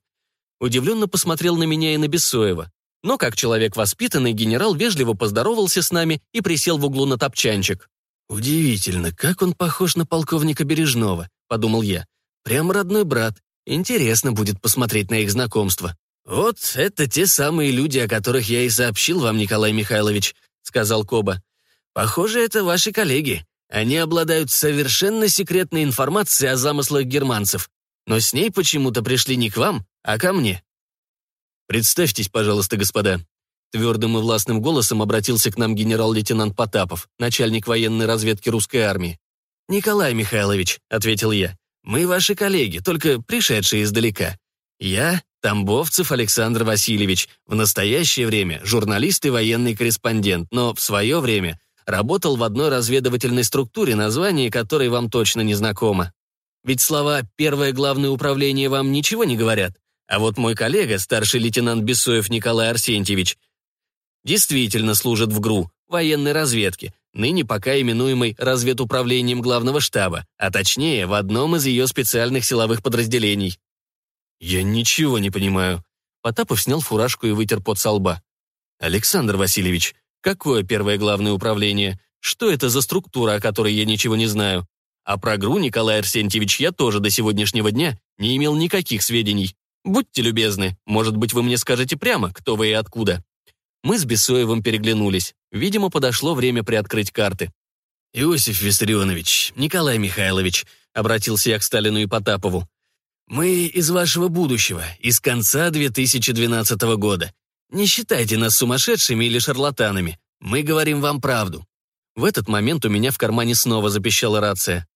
Удивленно посмотрел на меня и на Бессоева. Но, как человек воспитанный, генерал вежливо поздоровался с нами и присел в углу на топчанчик. «Удивительно, как он похож на полковника Бережного», — подумал я. «Прям родной брат. Интересно будет посмотреть на их знакомство». «Вот это те самые люди, о которых я и сообщил вам, Николай Михайлович», — сказал Коба. «Похоже, это ваши коллеги. Они обладают совершенно секретной информацией о замыслах германцев, но с ней почему-то пришли не к вам, а ко мне. Представьтесь, пожалуйста, господа. Твердым и властным голосом обратился к нам генерал-лейтенант Потапов, начальник военной разведки русской армии. «Николай Михайлович», — ответил я, — «мы ваши коллеги, только пришедшие издалека. Я — Тамбовцев Александр Васильевич, в настоящее время журналист и военный корреспондент, но в свое время работал в одной разведывательной структуре, название которой вам точно не знакомо. Ведь слова «первое главное управление» вам ничего не говорят. А вот мой коллега, старший лейтенант Бессоев Николай Арсентьевич, действительно служит в ГРУ, военной разведке, ныне пока именуемой разведуправлением главного штаба, а точнее в одном из ее специальных силовых подразделений. «Я ничего не понимаю». Потапов снял фуражку и вытер пот со лба. «Александр Васильевич, Какое первое главное управление? Что это за структура, о которой я ничего не знаю? А про ГРУ, Николай Арсентьевич, я тоже до сегодняшнего дня не имел никаких сведений. Будьте любезны, может быть, вы мне скажете прямо, кто вы и откуда. Мы с Бессоевым переглянулись. Видимо, подошло время приоткрыть карты. «Иосиф Виссарионович, Николай Михайлович», — обратился я к Сталину и Потапову. «Мы из вашего будущего, из конца 2012 года. Не считайте нас сумасшедшими или шарлатанами. Мы говорим вам правду». В этот момент у меня в кармане снова запищала рация.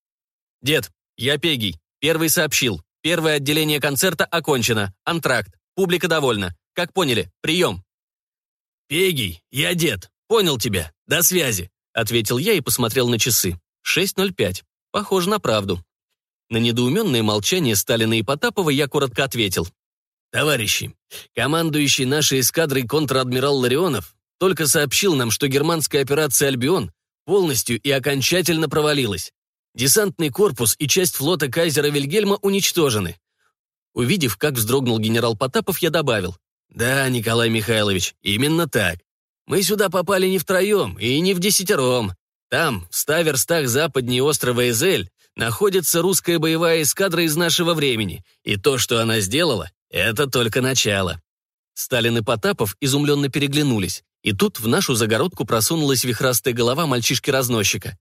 «Дед, я Пегий. Первый сообщил. Первое отделение концерта окончено. Антракт. Публика довольна. Как поняли? Прием!» «Пегий, я дед. Понял тебя. До связи», — ответил я и посмотрел на часы. 6.05. Похоже на правду. На недоуменное молчание Сталина и Потапова я коротко ответил. «Товарищи, командующий нашей эскадрой контр-адмирал Ларионов только сообщил нам, что германская операция «Альбион» полностью и окончательно провалилась. Десантный корпус и часть флота кайзера Вильгельма уничтожены. Увидев, как вздрогнул генерал Потапов, я добавил. «Да, Николай Михайлович, именно так. Мы сюда попали не втроем и не в десятером. Там, в ста верстах западнее острова Эзель, находится русская боевая эскадра из нашего времени, и то, что она сделала, это только начало». Сталин и Потапов изумленно переглянулись, и тут в нашу загородку просунулась вихрастая голова мальчишки-разносчика.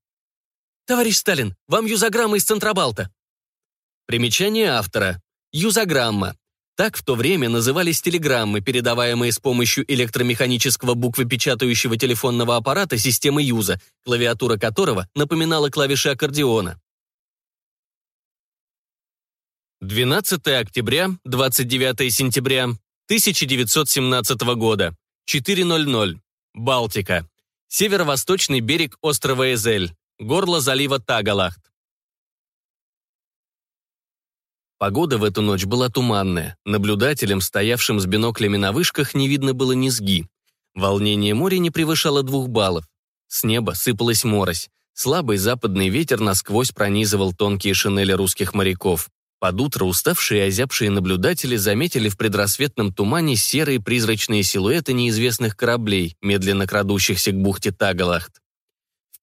«Товарищ Сталин, вам юзограмма из Центробалта». Примечание автора. Юзограмма. Так в то время назывались телеграммы, передаваемые с помощью электромеханического буквопечатающего телефонного аппарата системы Юза, клавиатура которого напоминала клавиши аккордеона. 12 октября, 29 сентября 1917 года. 4.00. Балтика. Северо-восточный берег острова Эзель. Горло залива Тагалахт. Погода в эту ночь была туманная. Наблюдателям, стоявшим с биноклями на вышках, не видно было низги. Волнение моря не превышало двух баллов. С неба сыпалась морось. Слабый западный ветер насквозь пронизывал тонкие шинели русских моряков. Под утро уставшие и озябшие наблюдатели заметили в предрассветном тумане серые призрачные силуэты неизвестных кораблей, медленно крадущихся к бухте Тагалахт.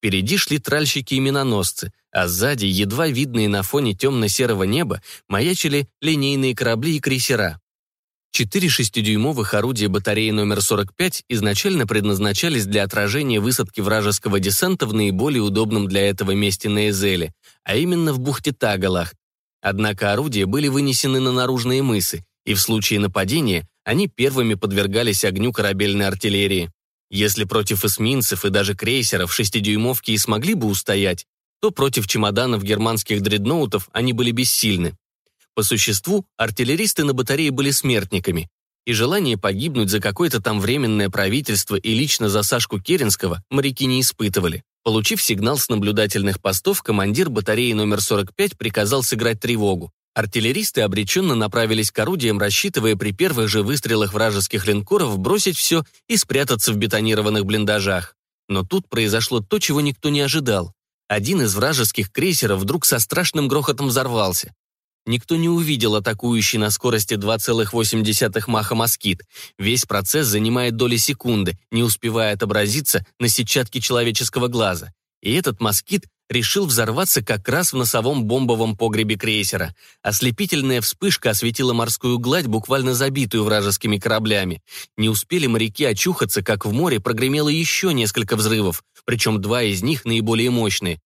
Впереди шли тральщики и миноносцы, а сзади, едва видные на фоне темно-серого неба, маячили линейные корабли и крейсера. Четыре шестидюймовых орудия батареи номер 45 изначально предназначались для отражения высадки вражеского десанта в наиболее удобном для этого месте на Эзеле, а именно в бухте Тагалахт, Однако орудия были вынесены на наружные мысы, и в случае нападения они первыми подвергались огню корабельной артиллерии. Если против эсминцев и даже крейсеров шестидюймовки и смогли бы устоять, то против чемоданов германских дредноутов они были бессильны. По существу, артиллеристы на батарее были смертниками, и желание погибнуть за какое-то там временное правительство и лично за Сашку Керенского моряки не испытывали. Получив сигнал с наблюдательных постов, командир батареи номер 45 приказал сыграть тревогу. Артиллеристы обреченно направились к орудиям, рассчитывая при первых же выстрелах вражеских линкоров бросить все и спрятаться в бетонированных блиндажах. Но тут произошло то, чего никто не ожидал. Один из вражеских крейсеров вдруг со страшным грохотом взорвался. Никто не увидел атакующий на скорости 2,8 маха москит. Весь процесс занимает доли секунды, не успевая отобразиться на сетчатке человеческого глаза. И этот москит решил взорваться как раз в носовом бомбовом погребе крейсера. Ослепительная вспышка осветила морскую гладь, буквально забитую вражескими кораблями. Не успели моряки очухаться, как в море прогремело еще несколько взрывов, причем два из них наиболее мощные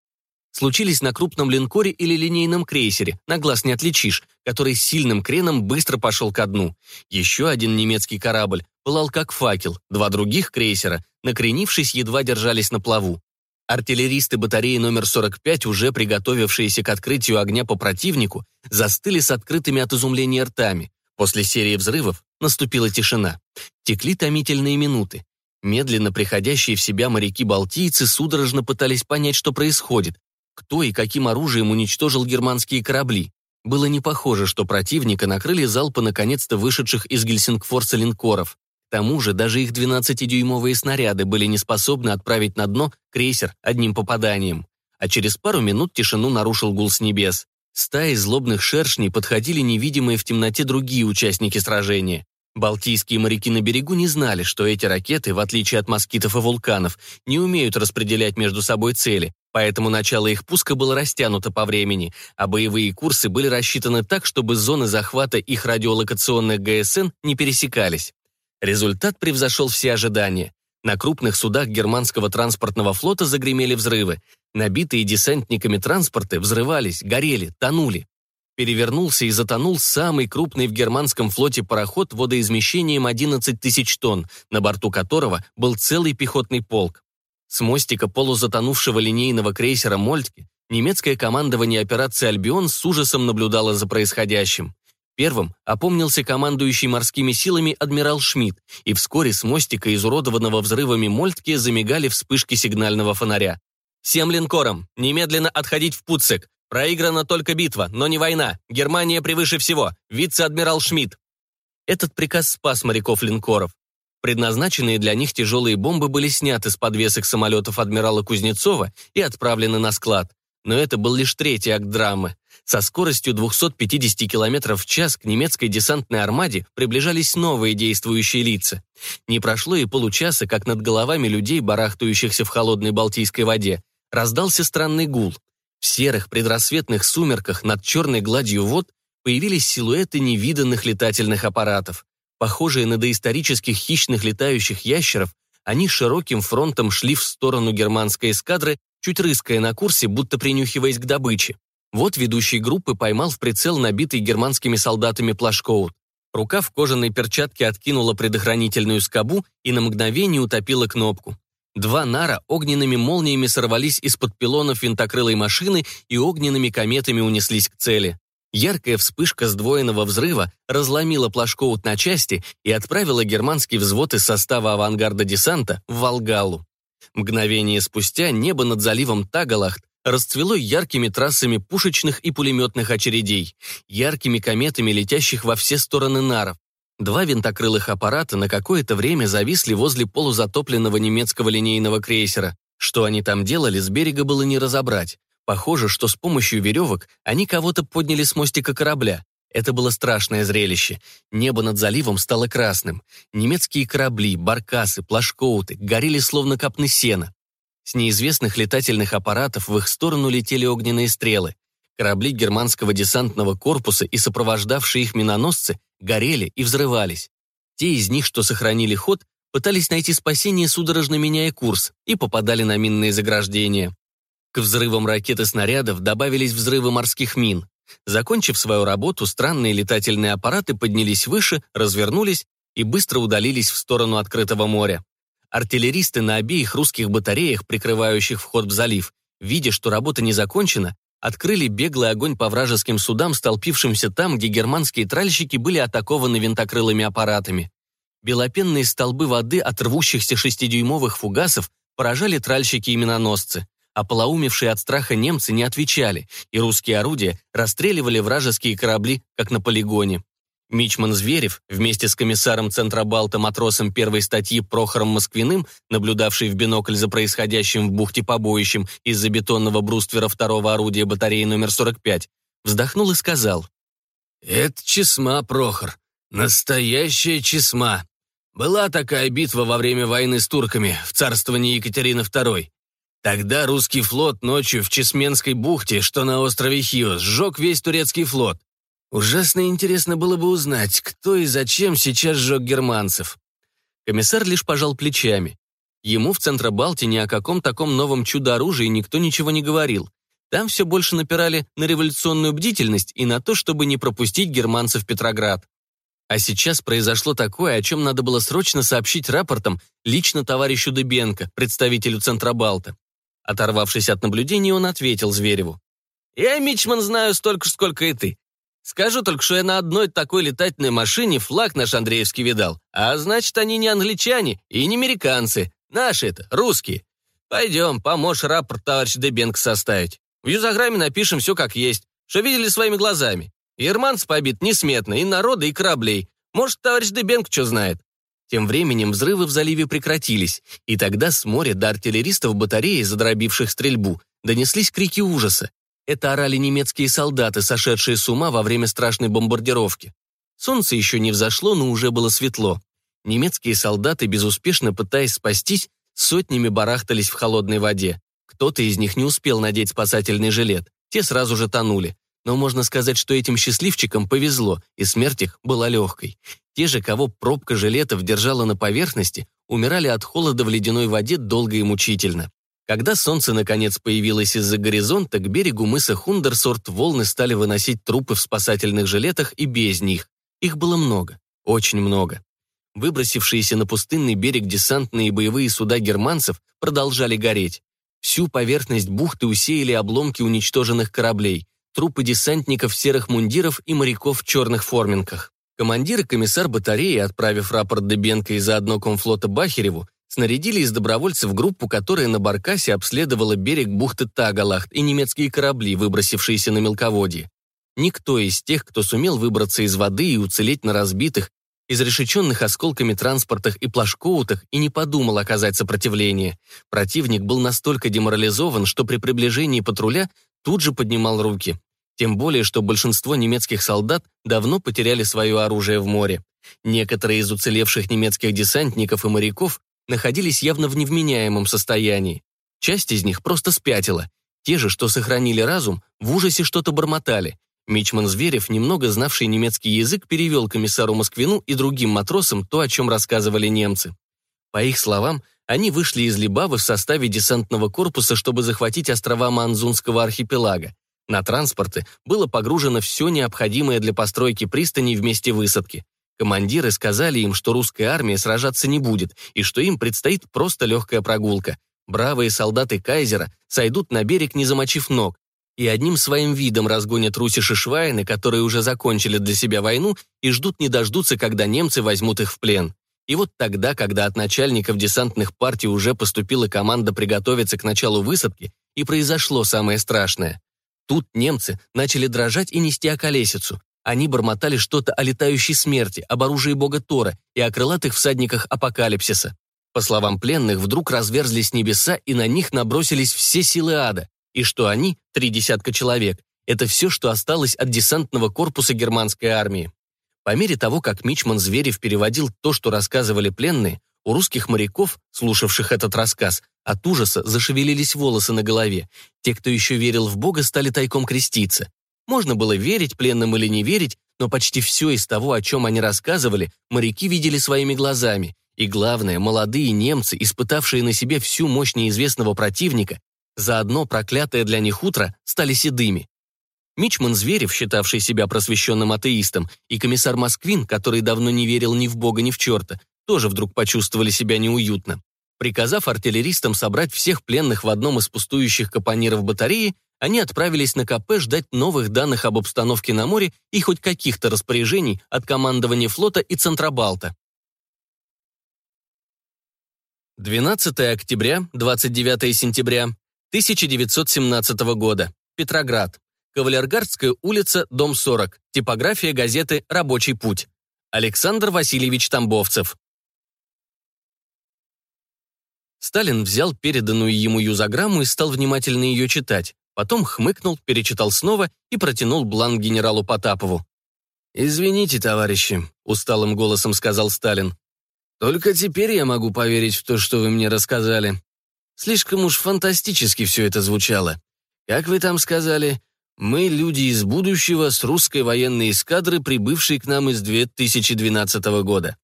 случились на крупном линкоре или линейном крейсере, на глаз не отличишь, который с сильным креном быстро пошел ко дну. Еще один немецкий корабль пылал как факел, два других крейсера, накренившись, едва держались на плаву. Артиллеристы батареи номер 45, уже приготовившиеся к открытию огня по противнику, застыли с открытыми от изумления ртами. После серии взрывов наступила тишина. Текли томительные минуты. Медленно приходящие в себя моряки-балтийцы судорожно пытались понять, что происходит, кто и каким оружием уничтожил германские корабли. Было не похоже, что противника накрыли залпы наконец-то вышедших из Гельсингфорса линкоров. К тому же даже их 12-дюймовые снаряды были не способны отправить на дно крейсер одним попаданием. А через пару минут тишину нарушил гул с небес. Стаи злобных шершней подходили невидимые в темноте другие участники сражения. Балтийские моряки на берегу не знали, что эти ракеты, в отличие от москитов и вулканов, не умеют распределять между собой цели, поэтому начало их пуска было растянуто по времени, а боевые курсы были рассчитаны так, чтобы зоны захвата их радиолокационных ГСН не пересекались. Результат превзошел все ожидания. На крупных судах германского транспортного флота загремели взрывы. Набитые десантниками транспорты взрывались, горели, тонули перевернулся и затонул самый крупный в германском флоте пароход водоизмещением 11 тысяч тонн, на борту которого был целый пехотный полк. С мостика полузатонувшего линейного крейсера «Мольтке» немецкое командование операции «Альбион» с ужасом наблюдало за происходящим. Первым опомнился командующий морскими силами адмирал Шмидт, и вскоре с мостика, изуродованного взрывами Мольтке, замигали вспышки сигнального фонаря. «Всем линкорам! Немедленно отходить в Пуцик! Проиграна только битва, но не война! Германия превыше всего! Вице-адмирал Шмидт!» Этот приказ спас моряков линкоров. Предназначенные для них тяжелые бомбы были сняты с подвесок самолетов адмирала Кузнецова и отправлены на склад. Но это был лишь третий акт драмы. Со скоростью 250 км в час к немецкой десантной армаде приближались новые действующие лица. Не прошло и получаса, как над головами людей, барахтающихся в холодной Балтийской воде, раздался странный гул. В серых предрассветных сумерках над черной гладью вод появились силуэты невиданных летательных аппаратов. Похожие на доисторических хищных летающих ящеров, они широким фронтом шли в сторону германской эскадры, чуть рыская на курсе, будто принюхиваясь к добыче. Вот ведущий группы поймал в прицел набитый германскими солдатами плашкоут. Рука в кожаной перчатке откинула предохранительную скобу и на мгновение утопила кнопку. Два нара огненными молниями сорвались из-под пилонов винтокрылой машины и огненными кометами унеслись к цели. Яркая вспышка сдвоенного взрыва разломила Плашкоут на части и отправила германский взвод из состава авангарда десанта в Волгалу. Мгновение спустя небо над заливом Тагалахт расцвело яркими трассами пушечных и пулеметных очередей, яркими кометами, летящих во все стороны наров. Два винтокрылых аппарата на какое-то время зависли возле полузатопленного немецкого линейного крейсера. Что они там делали, с берега было не разобрать. Похоже, что с помощью веревок они кого-то подняли с мостика корабля. Это было страшное зрелище. Небо над заливом стало красным. Немецкие корабли, баркасы, плашкоуты горели словно капны сена. С неизвестных летательных аппаратов в их сторону летели огненные стрелы. Корабли германского десантного корпуса и сопровождавшие их миноносцы горели и взрывались. Те из них, что сохранили ход, пытались найти спасение, судорожно меняя курс, и попадали на минные заграждения. К взрывам ракет и снарядов добавились взрывы морских мин. Закончив свою работу, странные летательные аппараты поднялись выше, развернулись и быстро удалились в сторону открытого моря. Артиллеристы на обеих русских батареях, прикрывающих вход в залив, видя, что работа не закончена, открыли беглый огонь по вражеским судам, столпившимся там, где германские тральщики были атакованы винтокрылыми аппаратами. Белопенные столбы воды от рвущихся шестидюймовых фугасов поражали тральщики и миноносцы а полоумевшие от страха немцы не отвечали, и русские орудия расстреливали вражеские корабли, как на полигоне. Мичман Зверев вместе с комиссаром Центробалта матросом первой статьи Прохором Москвиным, наблюдавший в бинокль за происходящим в бухте побоищем из-за бетонного бруствера второго орудия батареи номер 45, вздохнул и сказал. «Это чесма, Прохор. Настоящая чесма. Была такая битва во время войны с турками в царствовании Екатерины II. Тогда русский флот ночью в Чесменской бухте, что на острове Хиос, сжег весь турецкий флот. Ужасно интересно было бы узнать, кто и зачем сейчас сжег германцев. Комиссар лишь пожал плечами. Ему в Центробалте ни о каком таком новом чудо-оружии никто ничего не говорил. Там все больше напирали на революционную бдительность и на то, чтобы не пропустить германцев Петроград. А сейчас произошло такое, о чем надо было срочно сообщить рапортом лично товарищу Дебенко, представителю Центробалта. Оторвавшись от наблюдений, он ответил Звереву. «Я, Мичман, знаю столько, сколько и ты. Скажу только, что я на одной такой летательной машине флаг наш Андреевский видал. А значит, они не англичане и не американцы. Наши это, русские. Пойдем, поможешь рапорт товарищ Дебенко составить. В юзограмме напишем все как есть, что видели своими глазами. Германц побит несметно, и народа, и кораблей. Может, товарищ Дебенко что знает. Тем временем взрывы в заливе прекратились, и тогда с моря до артиллеристов батареи, задробивших стрельбу, донеслись крики ужаса. Это орали немецкие солдаты, сошедшие с ума во время страшной бомбардировки. Солнце еще не взошло, но уже было светло. Немецкие солдаты, безуспешно пытаясь спастись, сотнями барахтались в холодной воде. Кто-то из них не успел надеть спасательный жилет. Те сразу же тонули. Но можно сказать, что этим счастливчикам повезло, и смерть их была легкой. Те же, кого пробка жилетов держала на поверхности, умирали от холода в ледяной воде долго и мучительно. Когда солнце наконец появилось из-за горизонта, к берегу мыса Хундерсорт волны стали выносить трупы в спасательных жилетах и без них. Их было много, очень много. Выбросившиеся на пустынный берег десантные боевые суда германцев продолжали гореть. Всю поверхность бухты усеяли обломки уничтоженных кораблей. трупы десантников в серых мундиров и моряков в черных форминках. Командир и комиссар батареи, отправив рапорт Дебенко и заодно комфлота Бахереву, снарядили из добровольцев группу, которая на Баркасе обследовала берег бухты Тагалахт и немецкие корабли, выбросившиеся на мелководье. Никто из тех, кто сумел выбраться из воды и уцелеть на разбитых, изрешеченных осколками транспортах и плашкоутах и не подумал оказать сопротивление. Противник был настолько деморализован, что при приближении патруля тут же поднимал руки. Тем более, что большинство немецких солдат давно потеряли свое оружие в море. Некоторые из уцелевших немецких десантников и моряков находились явно в невменяемом состоянии. Часть из них просто спятила. Те же, что сохранили разум, в ужасе что-то бормотали. Мичман Зверев, немного знавший немецкий язык, перевел комиссару Москвину и другим матросам то, о чем рассказывали немцы. По их словам, они вышли из Либавы в составе десантного корпуса, чтобы захватить острова Манзунского архипелага. На транспорты было погружено все необходимое для постройки пристани вместе высадки. Командиры сказали им, что русская армия сражаться не будет и что им предстоит просто легкая прогулка. Бравые солдаты Кайзера сойдут на берег, не замочив ног, и одним своим видом разгонят русиши Швайны, которые уже закончили для себя войну и ждут не дождутся, когда немцы возьмут их в плен. И вот тогда, когда от начальников десантных партий уже поступила команда приготовиться к началу высадки, и произошло самое страшное. Тут немцы начали дрожать и нести околесицу. Они бормотали что-то о летающей смерти, об оружии бога Тора и о крылатых всадниках апокалипсиса. По словам пленных, вдруг разверзлись небеса, и на них набросились все силы ада, и что они, три десятка человек, это все, что осталось от десантного корпуса германской армии. По мере того, как Мичман Зверев переводил то, что рассказывали пленные, у русских моряков, слушавших этот рассказ, от ужаса зашевелились волосы на голове. Те, кто еще верил в Бога, стали тайком креститься. Можно было верить пленным или не верить, но почти все из того, о чем они рассказывали, моряки видели своими глазами. И главное, молодые немцы, испытавшие на себе всю мощь неизвестного противника, заодно проклятое для них утро, стали седыми. Мичман Зверев, считавший себя просвещенным атеистом, и комиссар Москвин, который давно не верил ни в Бога, ни в черта, тоже вдруг почувствовали себя неуютно. Приказав артиллеристам собрать всех пленных в одном из пустующих капониров батареи, они отправились на КП ждать новых данных об обстановке на море и хоть каких-то распоряжений от командования флота и Центробалта. 12 октября, 29 сентября 1917 года. Петроград. Кавалергардская улица, дом 40. Типография газеты «Рабочий путь». Александр Васильевич Тамбовцев. Сталин взял переданную ему юзограмму и стал внимательно ее читать. Потом хмыкнул, перечитал снова и протянул бланк генералу Потапову. «Извините, товарищи», — усталым голосом сказал Сталин. «Только теперь я могу поверить в то, что вы мне рассказали. Слишком уж фантастически все это звучало. Как вы там сказали, мы люди из будущего с русской военной эскадры, прибывшей к нам из 2012 года.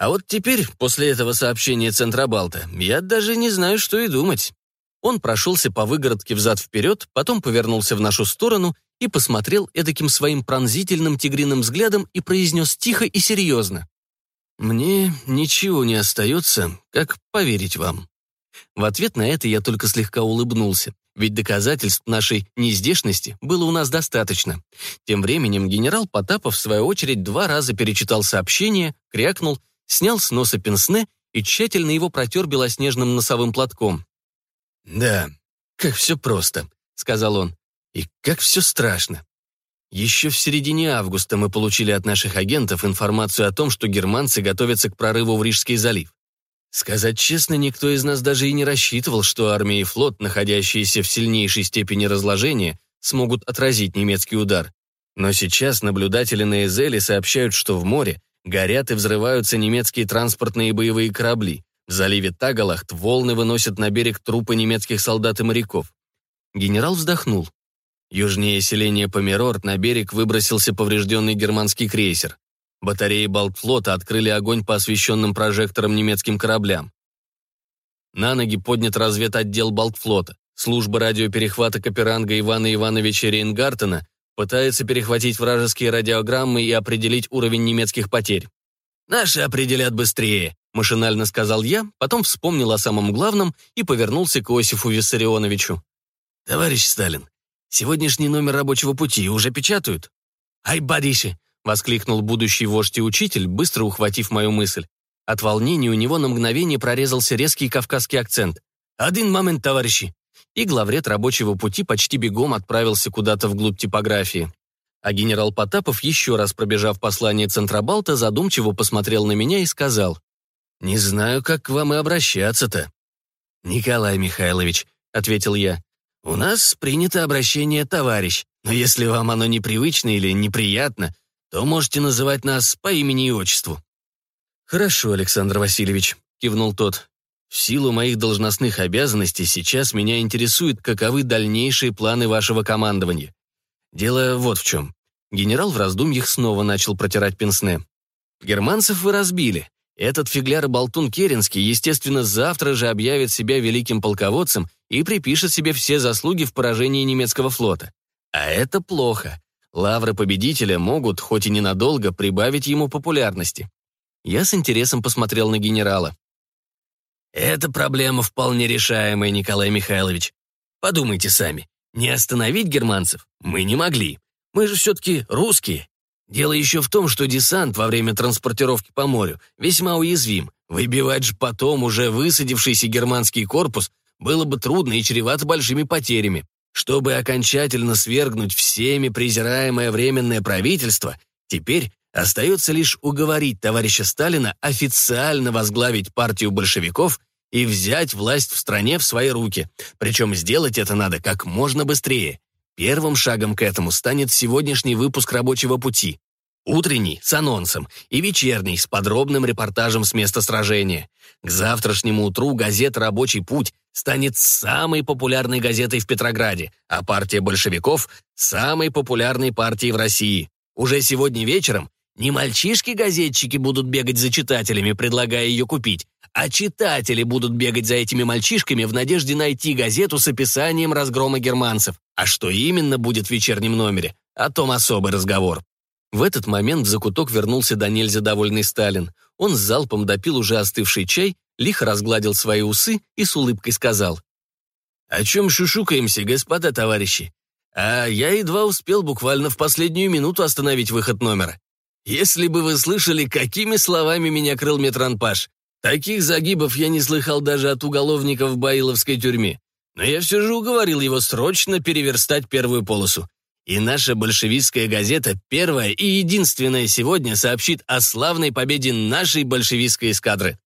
А вот теперь, после этого сообщения Центробалта, я даже не знаю, что и думать. Он прошелся по выгородке взад-вперед, потом повернулся в нашу сторону и посмотрел эдаким своим пронзительным тигриным взглядом и произнес тихо и серьезно. «Мне ничего не остается, как поверить вам». В ответ на это я только слегка улыбнулся, ведь доказательств нашей нездешности было у нас достаточно. Тем временем генерал Потапов, в свою очередь, два раза перечитал сообщение, крякнул снял с носа пенсне и тщательно его протер белоснежным носовым платком. «Да, как все просто», — сказал он, — «и как все страшно. Еще в середине августа мы получили от наших агентов информацию о том, что германцы готовятся к прорыву в Рижский залив. Сказать честно, никто из нас даже и не рассчитывал, что армия и флот, находящиеся в сильнейшей степени разложения, смогут отразить немецкий удар. Но сейчас наблюдатели на Эзеле сообщают, что в море Горят и взрываются немецкие транспортные боевые корабли. В заливе Тагалахт волны выносят на берег трупы немецких солдат и моряков. Генерал вздохнул. Южнее селения Померорт на берег выбросился поврежденный германский крейсер. Батареи Балтфлота открыли огонь по освещенным прожекторам немецким кораблям. На ноги поднят разведотдел Балтфлота. Служба радиоперехвата Каперанга Ивана Ивановича Рейнгартена Пытается перехватить вражеские радиограммы и определить уровень немецких потерь. «Наши определят быстрее», — машинально сказал я, потом вспомнил о самом главном и повернулся к Иосифу Виссарионовичу. «Товарищ Сталин, Сегодняшний номер рабочего пути уже печатают?» «Ай, Бариши!» — воскликнул будущий вождь и учитель, быстро ухватив мою мысль. От волнения у него на мгновение прорезался резкий кавказский акцент. «Один момент, товарищи!» И главред рабочего пути почти бегом отправился куда-то вглубь типографии. А генерал Потапов, еще раз пробежав послание Центробалта, задумчиво посмотрел на меня и сказал, «Не знаю, как к вам и обращаться-то». «Николай Михайлович», — ответил я, «у нас принято обращение «товарищ», но если вам оно непривычно или неприятно, то можете называть нас по имени и отчеству». «Хорошо, Александр Васильевич», — кивнул тот. «В силу моих должностных обязанностей сейчас меня интересует, каковы дальнейшие планы вашего командования. Дело вот в чем. Генерал в раздумьях снова начал протирать пенсне. Германцев вы разбили. Этот фигляр-болтун Керенский, естественно, завтра же объявит себя великим полководцем и припишет себе все заслуги в поражении немецкого флота. А это плохо. Лавры победителя могут, хоть и ненадолго, прибавить ему популярности. Я с интересом посмотрел на генерала. «Это проблема вполне решаемая, Николай Михайлович. Подумайте сами. Не остановить германцев мы не могли. Мы же все-таки русские. Дело еще в том, что десант во время транспортировки по морю весьма уязвим. Выбивать же потом уже высадившийся германский корпус было бы трудно и чревато большими потерями. Чтобы окончательно свергнуть всеми презираемое временное правительство, теперь остается лишь уговорить товарища Сталина официально возглавить партию большевиков и взять власть в стране в свои руки. Причем сделать это надо как можно быстрее. Первым шагом к этому станет сегодняшний выпуск «Рабочего пути». Утренний с анонсом и вечерний с подробным репортажем с места сражения. К завтрашнему утру газета «Рабочий путь» станет самой популярной газетой в Петрограде, а партия большевиков – самой популярной партией в России. Уже сегодня вечером не мальчишки-газетчики будут бегать за читателями, предлагая ее купить, а читатели будут бегать за этими мальчишками в надежде найти газету с описанием разгрома германцев. А что именно будет в вечернем номере, о том особый разговор. В этот момент в закуток вернулся до нельзя довольный Сталин. Он с залпом допил уже остывший чай, лихо разгладил свои усы и с улыбкой сказал. «О чем шушукаемся, господа товарищи? А я едва успел буквально в последнюю минуту остановить выход номера. Если бы вы слышали, какими словами меня крыл Метранпаш, Таких загибов я не слыхал даже от уголовников в Баиловской тюрьме. Но я все же уговорил его срочно переверстать первую полосу. И наша большевистская газета, первая и единственная сегодня, сообщит о славной победе нашей большевистской эскадры.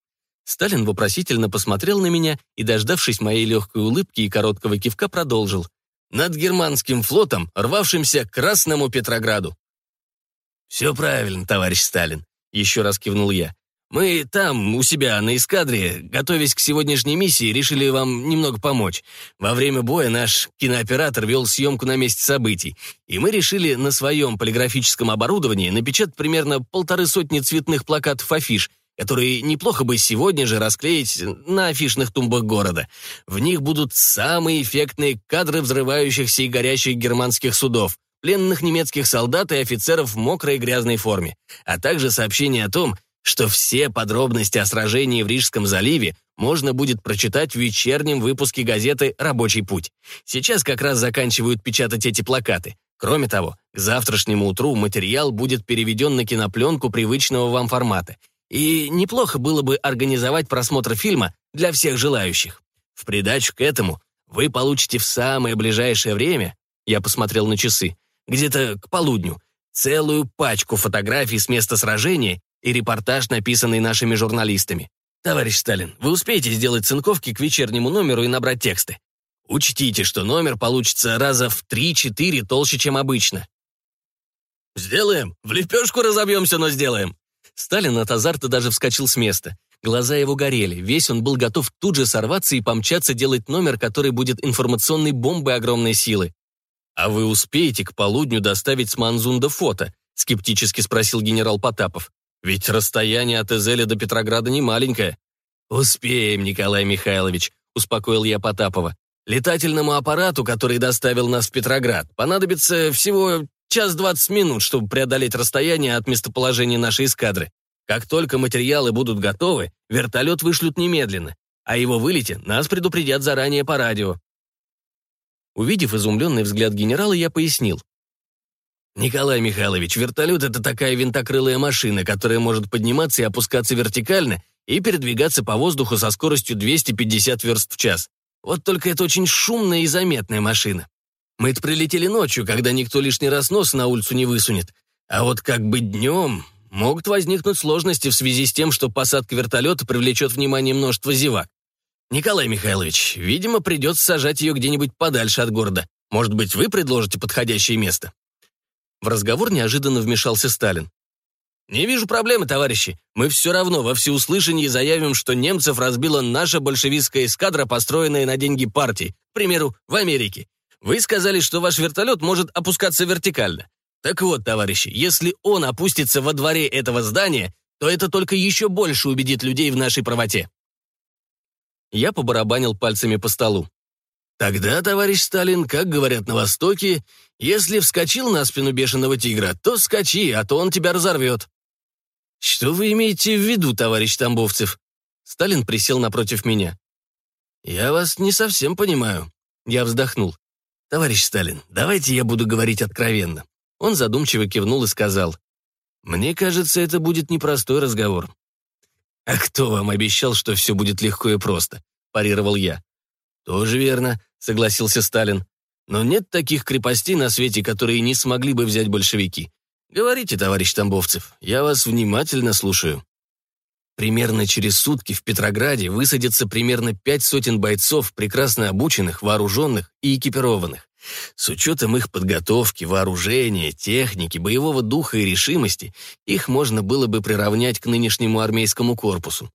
Сталин вопросительно посмотрел на меня и, дождавшись моей легкой улыбки и короткого кивка, продолжил. Над германским флотом, рвавшимся к Красному Петрограду. «Все правильно, товарищ Сталин», — еще раз кивнул я. Мы там, у себя, на эскадре, готовясь к сегодняшней миссии, решили вам немного помочь. Во время боя наш кинооператор вел съемку на месте событий, и мы решили на своем полиграфическом оборудовании напечатать примерно полторы сотни цветных плакатов афиш, которые неплохо бы сегодня же расклеить на афишных тумбах города. В них будут самые эффектные кадры взрывающихся и горящих германских судов, пленных немецких солдат и офицеров в мокрой и грязной форме, а также сообщение о том, что все подробности о сражении в Рижском заливе можно будет прочитать в вечернем выпуске газеты «Рабочий путь». Сейчас как раз заканчивают печатать эти плакаты. Кроме того, к завтрашнему утру материал будет переведен на кинопленку привычного вам формата. И неплохо было бы организовать просмотр фильма для всех желающих. В придачу к этому вы получите в самое ближайшее время, я посмотрел на часы, где-то к полудню, целую пачку фотографий с места сражения и репортаж, написанный нашими журналистами. Товарищ Сталин, вы успеете сделать цинковки к вечернему номеру и набрать тексты? Учтите, что номер получится раза в 3-4 толще, чем обычно. «Сделаем! В лепешку разобьемся, но сделаем!» Сталин от азарта даже вскочил с места. Глаза его горели, весь он был готов тут же сорваться и помчаться делать номер, который будет информационной бомбой огромной силы. «А вы успеете к полудню доставить с Манзунда фото?» — скептически спросил генерал Потапов. Ведь расстояние от Эзеля до Петрограда не маленькое. «Успеем, Николай Михайлович», — успокоил я Потапова. «Летательному аппарату, который доставил нас в Петроград, понадобится всего час двадцать минут, чтобы преодолеть расстояние от местоположения нашей эскадры. Как только материалы будут готовы, вертолет вышлют немедленно. а его вылете нас предупредят заранее по радио. Увидев изумленный взгляд генерала, я пояснил. «Николай Михайлович, вертолет — это такая винтокрылая машина, которая может подниматься и опускаться вертикально и передвигаться по воздуху со скоростью 250 верст в час. Вот только это очень шумная и заметная машина. Мы-то прилетели ночью, когда никто лишний раз нос на улицу не высунет. А вот как бы днем могут возникнуть сложности в связи с тем, что посадка вертолета привлечет внимание множества зевак. Николай Михайлович, видимо, придется сажать ее где-нибудь подальше от города. Может быть, вы предложите подходящее место?» В разговор неожиданно вмешался Сталин. «Не вижу проблемы, товарищи. Мы все равно во всеуслышание заявим, что немцев разбила наша большевистская эскадра, построенная на деньги партии, к примеру, в Америке. Вы сказали, что ваш вертолет может опускаться вертикально. Так вот, товарищи, если он опустится во дворе этого здания, то это только еще больше убедит людей в нашей правоте. Я побарабанил пальцами по столу. Тогда, товарищ Сталин, как говорят на Востоке, если вскочил на спину бешеного тигра, то скачи, а то он тебя разорвет. Что вы имеете в виду, товарищ Тамбовцев? Сталин присел напротив меня. Я вас не совсем понимаю. Я вздохнул. Товарищ Сталин, давайте я буду говорить откровенно. Он задумчиво кивнул и сказал, «Мне кажется, это будет непростой разговор». «А кто вам обещал, что все будет легко и просто?» – парировал я. «Тоже верно», – согласился Сталин. «Но нет таких крепостей на свете, которые не смогли бы взять большевики. Говорите, товарищ Тамбовцев, я вас внимательно слушаю». Примерно через сутки в Петрограде высадится примерно пять сотен бойцов, прекрасно обученных, вооруженных и экипированных. С учетом их подготовки, вооружения, техники, боевого духа и решимости, их можно было бы приравнять к нынешнему армейскому корпусу.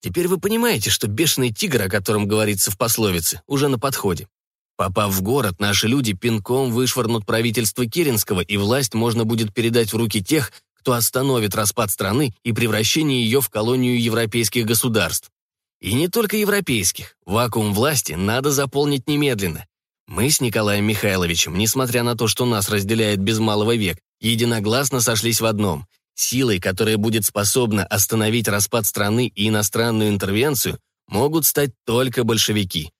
Теперь вы понимаете, что бешеный тигр, о котором говорится в пословице, уже на подходе. Попав в город, наши люди пинком вышвырнут правительство Керенского, и власть можно будет передать в руки тех, кто остановит распад страны и превращение ее в колонию европейских государств. И не только европейских. Вакуум власти надо заполнить немедленно. Мы с Николаем Михайловичем, несмотря на то, что нас разделяет без малого век, единогласно сошлись в одном. Силой, которая будет способна остановить распад страны и иностранную интервенцию, могут стать только большевики.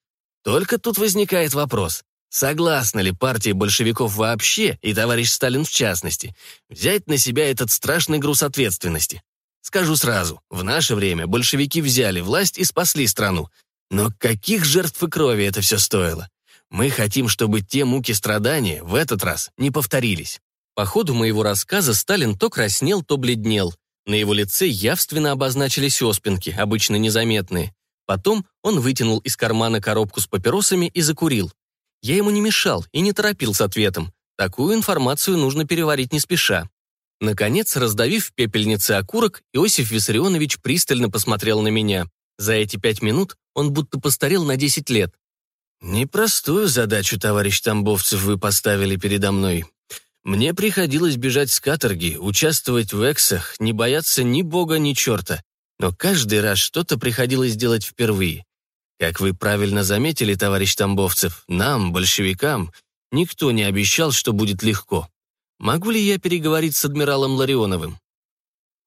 Только тут возникает вопрос, согласна ли партия большевиков вообще, и товарищ Сталин в частности, взять на себя этот страшный груз ответственности? Скажу сразу, в наше время большевики взяли власть и спасли страну. Но каких жертв и крови это все стоило? Мы хотим, чтобы те муки страдания в этот раз не повторились. По ходу моего рассказа Сталин то краснел, то бледнел. На его лице явственно обозначились оспинки, обычно незаметные. Потом он вытянул из кармана коробку с папиросами и закурил. Я ему не мешал и не торопил с ответом. Такую информацию нужно переварить не спеша. Наконец, раздавив в пепельнице окурок, Иосиф Виссарионович пристально посмотрел на меня. За эти пять минут он будто постарел на 10 лет. «Непростую задачу, товарищ Тамбовцев, вы поставили передо мной. Мне приходилось бежать с каторги, участвовать в эксах, не бояться ни бога, ни черта. Но каждый раз что-то приходилось делать впервые. Как вы правильно заметили, товарищ Тамбовцев, нам, большевикам, никто не обещал, что будет легко. Могу ли я переговорить с адмиралом Ларионовым?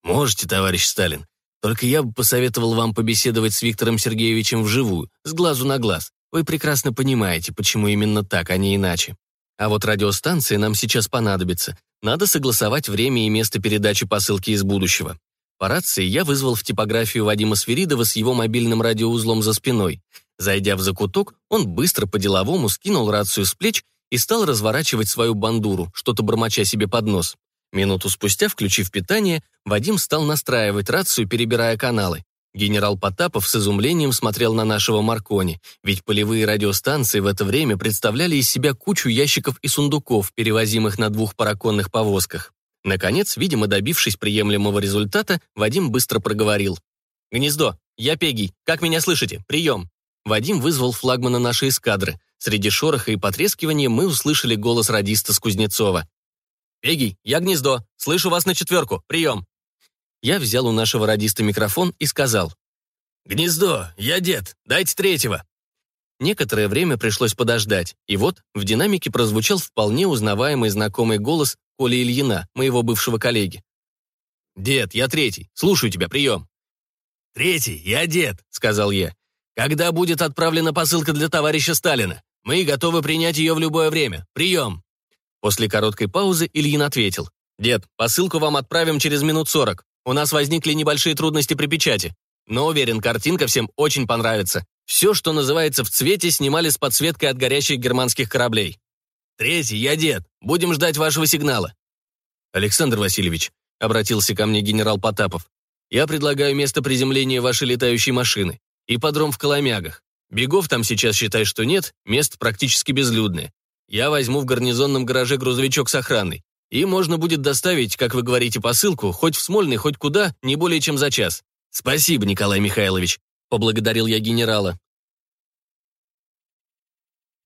Можете, товарищ Сталин. Только я бы посоветовал вам побеседовать с Виктором Сергеевичем вживую, с глазу на глаз. Вы прекрасно понимаете, почему именно так, а не иначе. А вот радиостанция нам сейчас понадобится. Надо согласовать время и место передачи посылки из будущего. По рации я вызвал в типографию Вадима Свиридова с его мобильным радиоузлом за спиной. Зайдя в закуток, он быстро по-деловому скинул рацию с плеч и стал разворачивать свою бандуру, что-то бормоча себе под нос. Минуту спустя, включив питание, Вадим стал настраивать рацию, перебирая каналы. Генерал Потапов с изумлением смотрел на нашего Маркони, ведь полевые радиостанции в это время представляли из себя кучу ящиков и сундуков, перевозимых на двух параконных повозках. Наконец, видимо, добившись приемлемого результата, Вадим быстро проговорил. «Гнездо, я Пегий, как меня слышите? Прием!» Вадим вызвал флагмана нашей эскадры. Среди шороха и потрескивания мы услышали голос радиста с Кузнецова. «Пегий, я Гнездо, слышу вас на четверку, прием!» Я взял у нашего радиста микрофон и сказал. «Гнездо, я дед, дайте третьего». Некоторое время пришлось подождать, и вот в динамике прозвучал вполне узнаваемый знакомый голос Коли Ильина, моего бывшего коллеги. «Дед, я третий, слушаю тебя, прием». «Третий, я дед», — сказал я. «Когда будет отправлена посылка для товарища Сталина? Мы готовы принять ее в любое время. Прием!» После короткой паузы Ильин ответил. «Дед, посылку вам отправим через минут сорок. У нас возникли небольшие трудности при печати. Но уверен, картинка всем очень понравится. Все, что называется в цвете, снимали с подсветкой от горящих германских кораблей. Третий, я дед. Будем ждать вашего сигнала. Александр Васильевич, обратился ко мне генерал Потапов, я предлагаю место приземления вашей летающей машины. Ипподром в Коломягах. Бегов там сейчас считай, что нет, место практически безлюдное. Я возьму в гарнизонном гараже грузовичок с охраной. И можно будет доставить, как вы говорите, посылку, хоть в Смольный, хоть куда, не более чем за час. Спасибо, Николай Михайлович, поблагодарил я генерала.